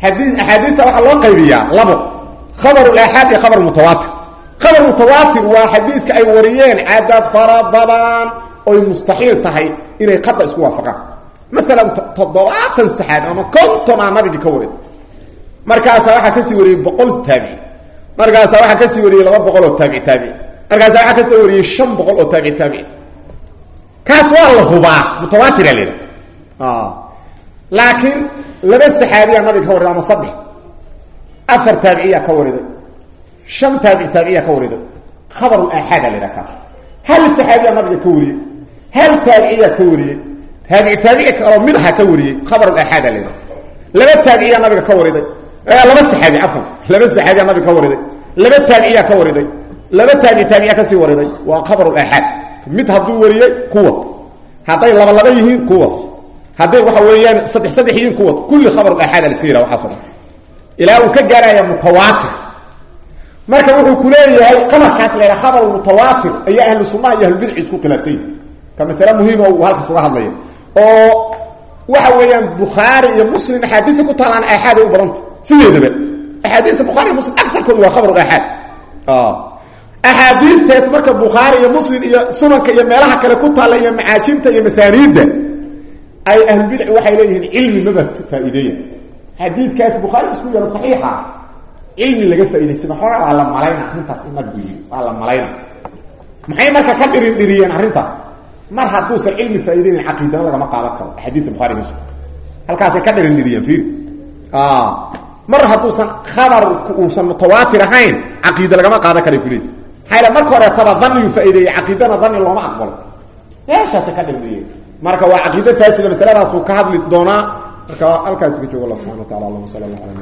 haddii axaadiista waxaa loo qaybiyaa labo. Khabarulaxaad iyo khabar mutawaatir. Khabar mutawaatir waa xadiiska ay wariyeen cadad fara badan oy mustaxiil tahay inay qada isku waafaqaan. Maalan toddobaatan saxaabi ama konton aa nabigii ka warin. Markaasaa waxaa ka sii wariyey boqol taabici. Markaasaa waxaa ka sii markaasaa waxaa ka sii wariyey boqol oo taabici taabici kaas waa la hubaa mutawaatira la yidhaha laakiin laba saxaabiyaa nabiga ka ama saddex afar taabiciyaa ka wariday shan taabici taabiciyaa ka wariday khabar aaxaada la yidhaha kaas. Hal saxaabiyaa nabiga ka wariyey hal taabiciyaa ka wariyey taabici taabici kaloo mid aha ka wariyey khabar aaxaada la yidhaha laba taabiciyaa nabiga ka wariday laba saxaabi cafwan laba saxaabiyaa nabiga ka wariday laba taabiciyaa ka wariday laba taabici taabiciyaa ka sii wariday. Waa khabar aaxaad mid hadduu wariyey kuwa. Hadday laba laba yihiin kuwa. Hadday waxa weeyaan saddex saddex yihiin kuwa. Kulli khabar aaxaada la iska yidhaha waxaaso dhan. Uu ka gaaraya mutawaatir. Marka wuxuu ku leeyahay qabarkaas la yidhaha khabar mutawaatir ayaa ahlu sunnaha iyo ahlubidci isku khilaafsan yihiin ka masale muhiima uu halkaas uga oo waxa weeyaan bukhaari iyo muslim axaadiista ku taalaan aaxaaday u badanta sideedaba axaadiista bukhari iyo muslim agarkoodu waa khabar aaxaad axaadiistaas marka bukhaari iyo muslim iyo sunanka iyo meelaha kale ku taalla iyo macaajinta iyo masaaniidda ay ahlubidci waxay leeyihiin cilmi maba faa'iideeya xadiidkaas bukhaari isku yaro saxiixa. Cilmi laga faa'idaysama xooga waa la malayna arrintaas in nabigu yii waa la malayna. Maxay marka ka dhirin dhiriyeen arrintaas? Mar hadduusan cilmi faa'iideynin caqiidana lagama qaadan karo. Axaadiista bukhari muslim halkaasay ka dhirin dhiriyeen fiir mar hadduusan khabarku uusan mutawaatir ahayn caqiida lagama qaadan karay kuleey maxaa yl marka horeetaba daniyu faa'ideeyey caqiidana dani looma aqbalo. Meeshaasay ka dhiriyeen marka waa caqiida faasida masaladaasuu ka hadli doonaa. Marka halkaas ka joogo allah subxana wa tacala allahuma sala allah ala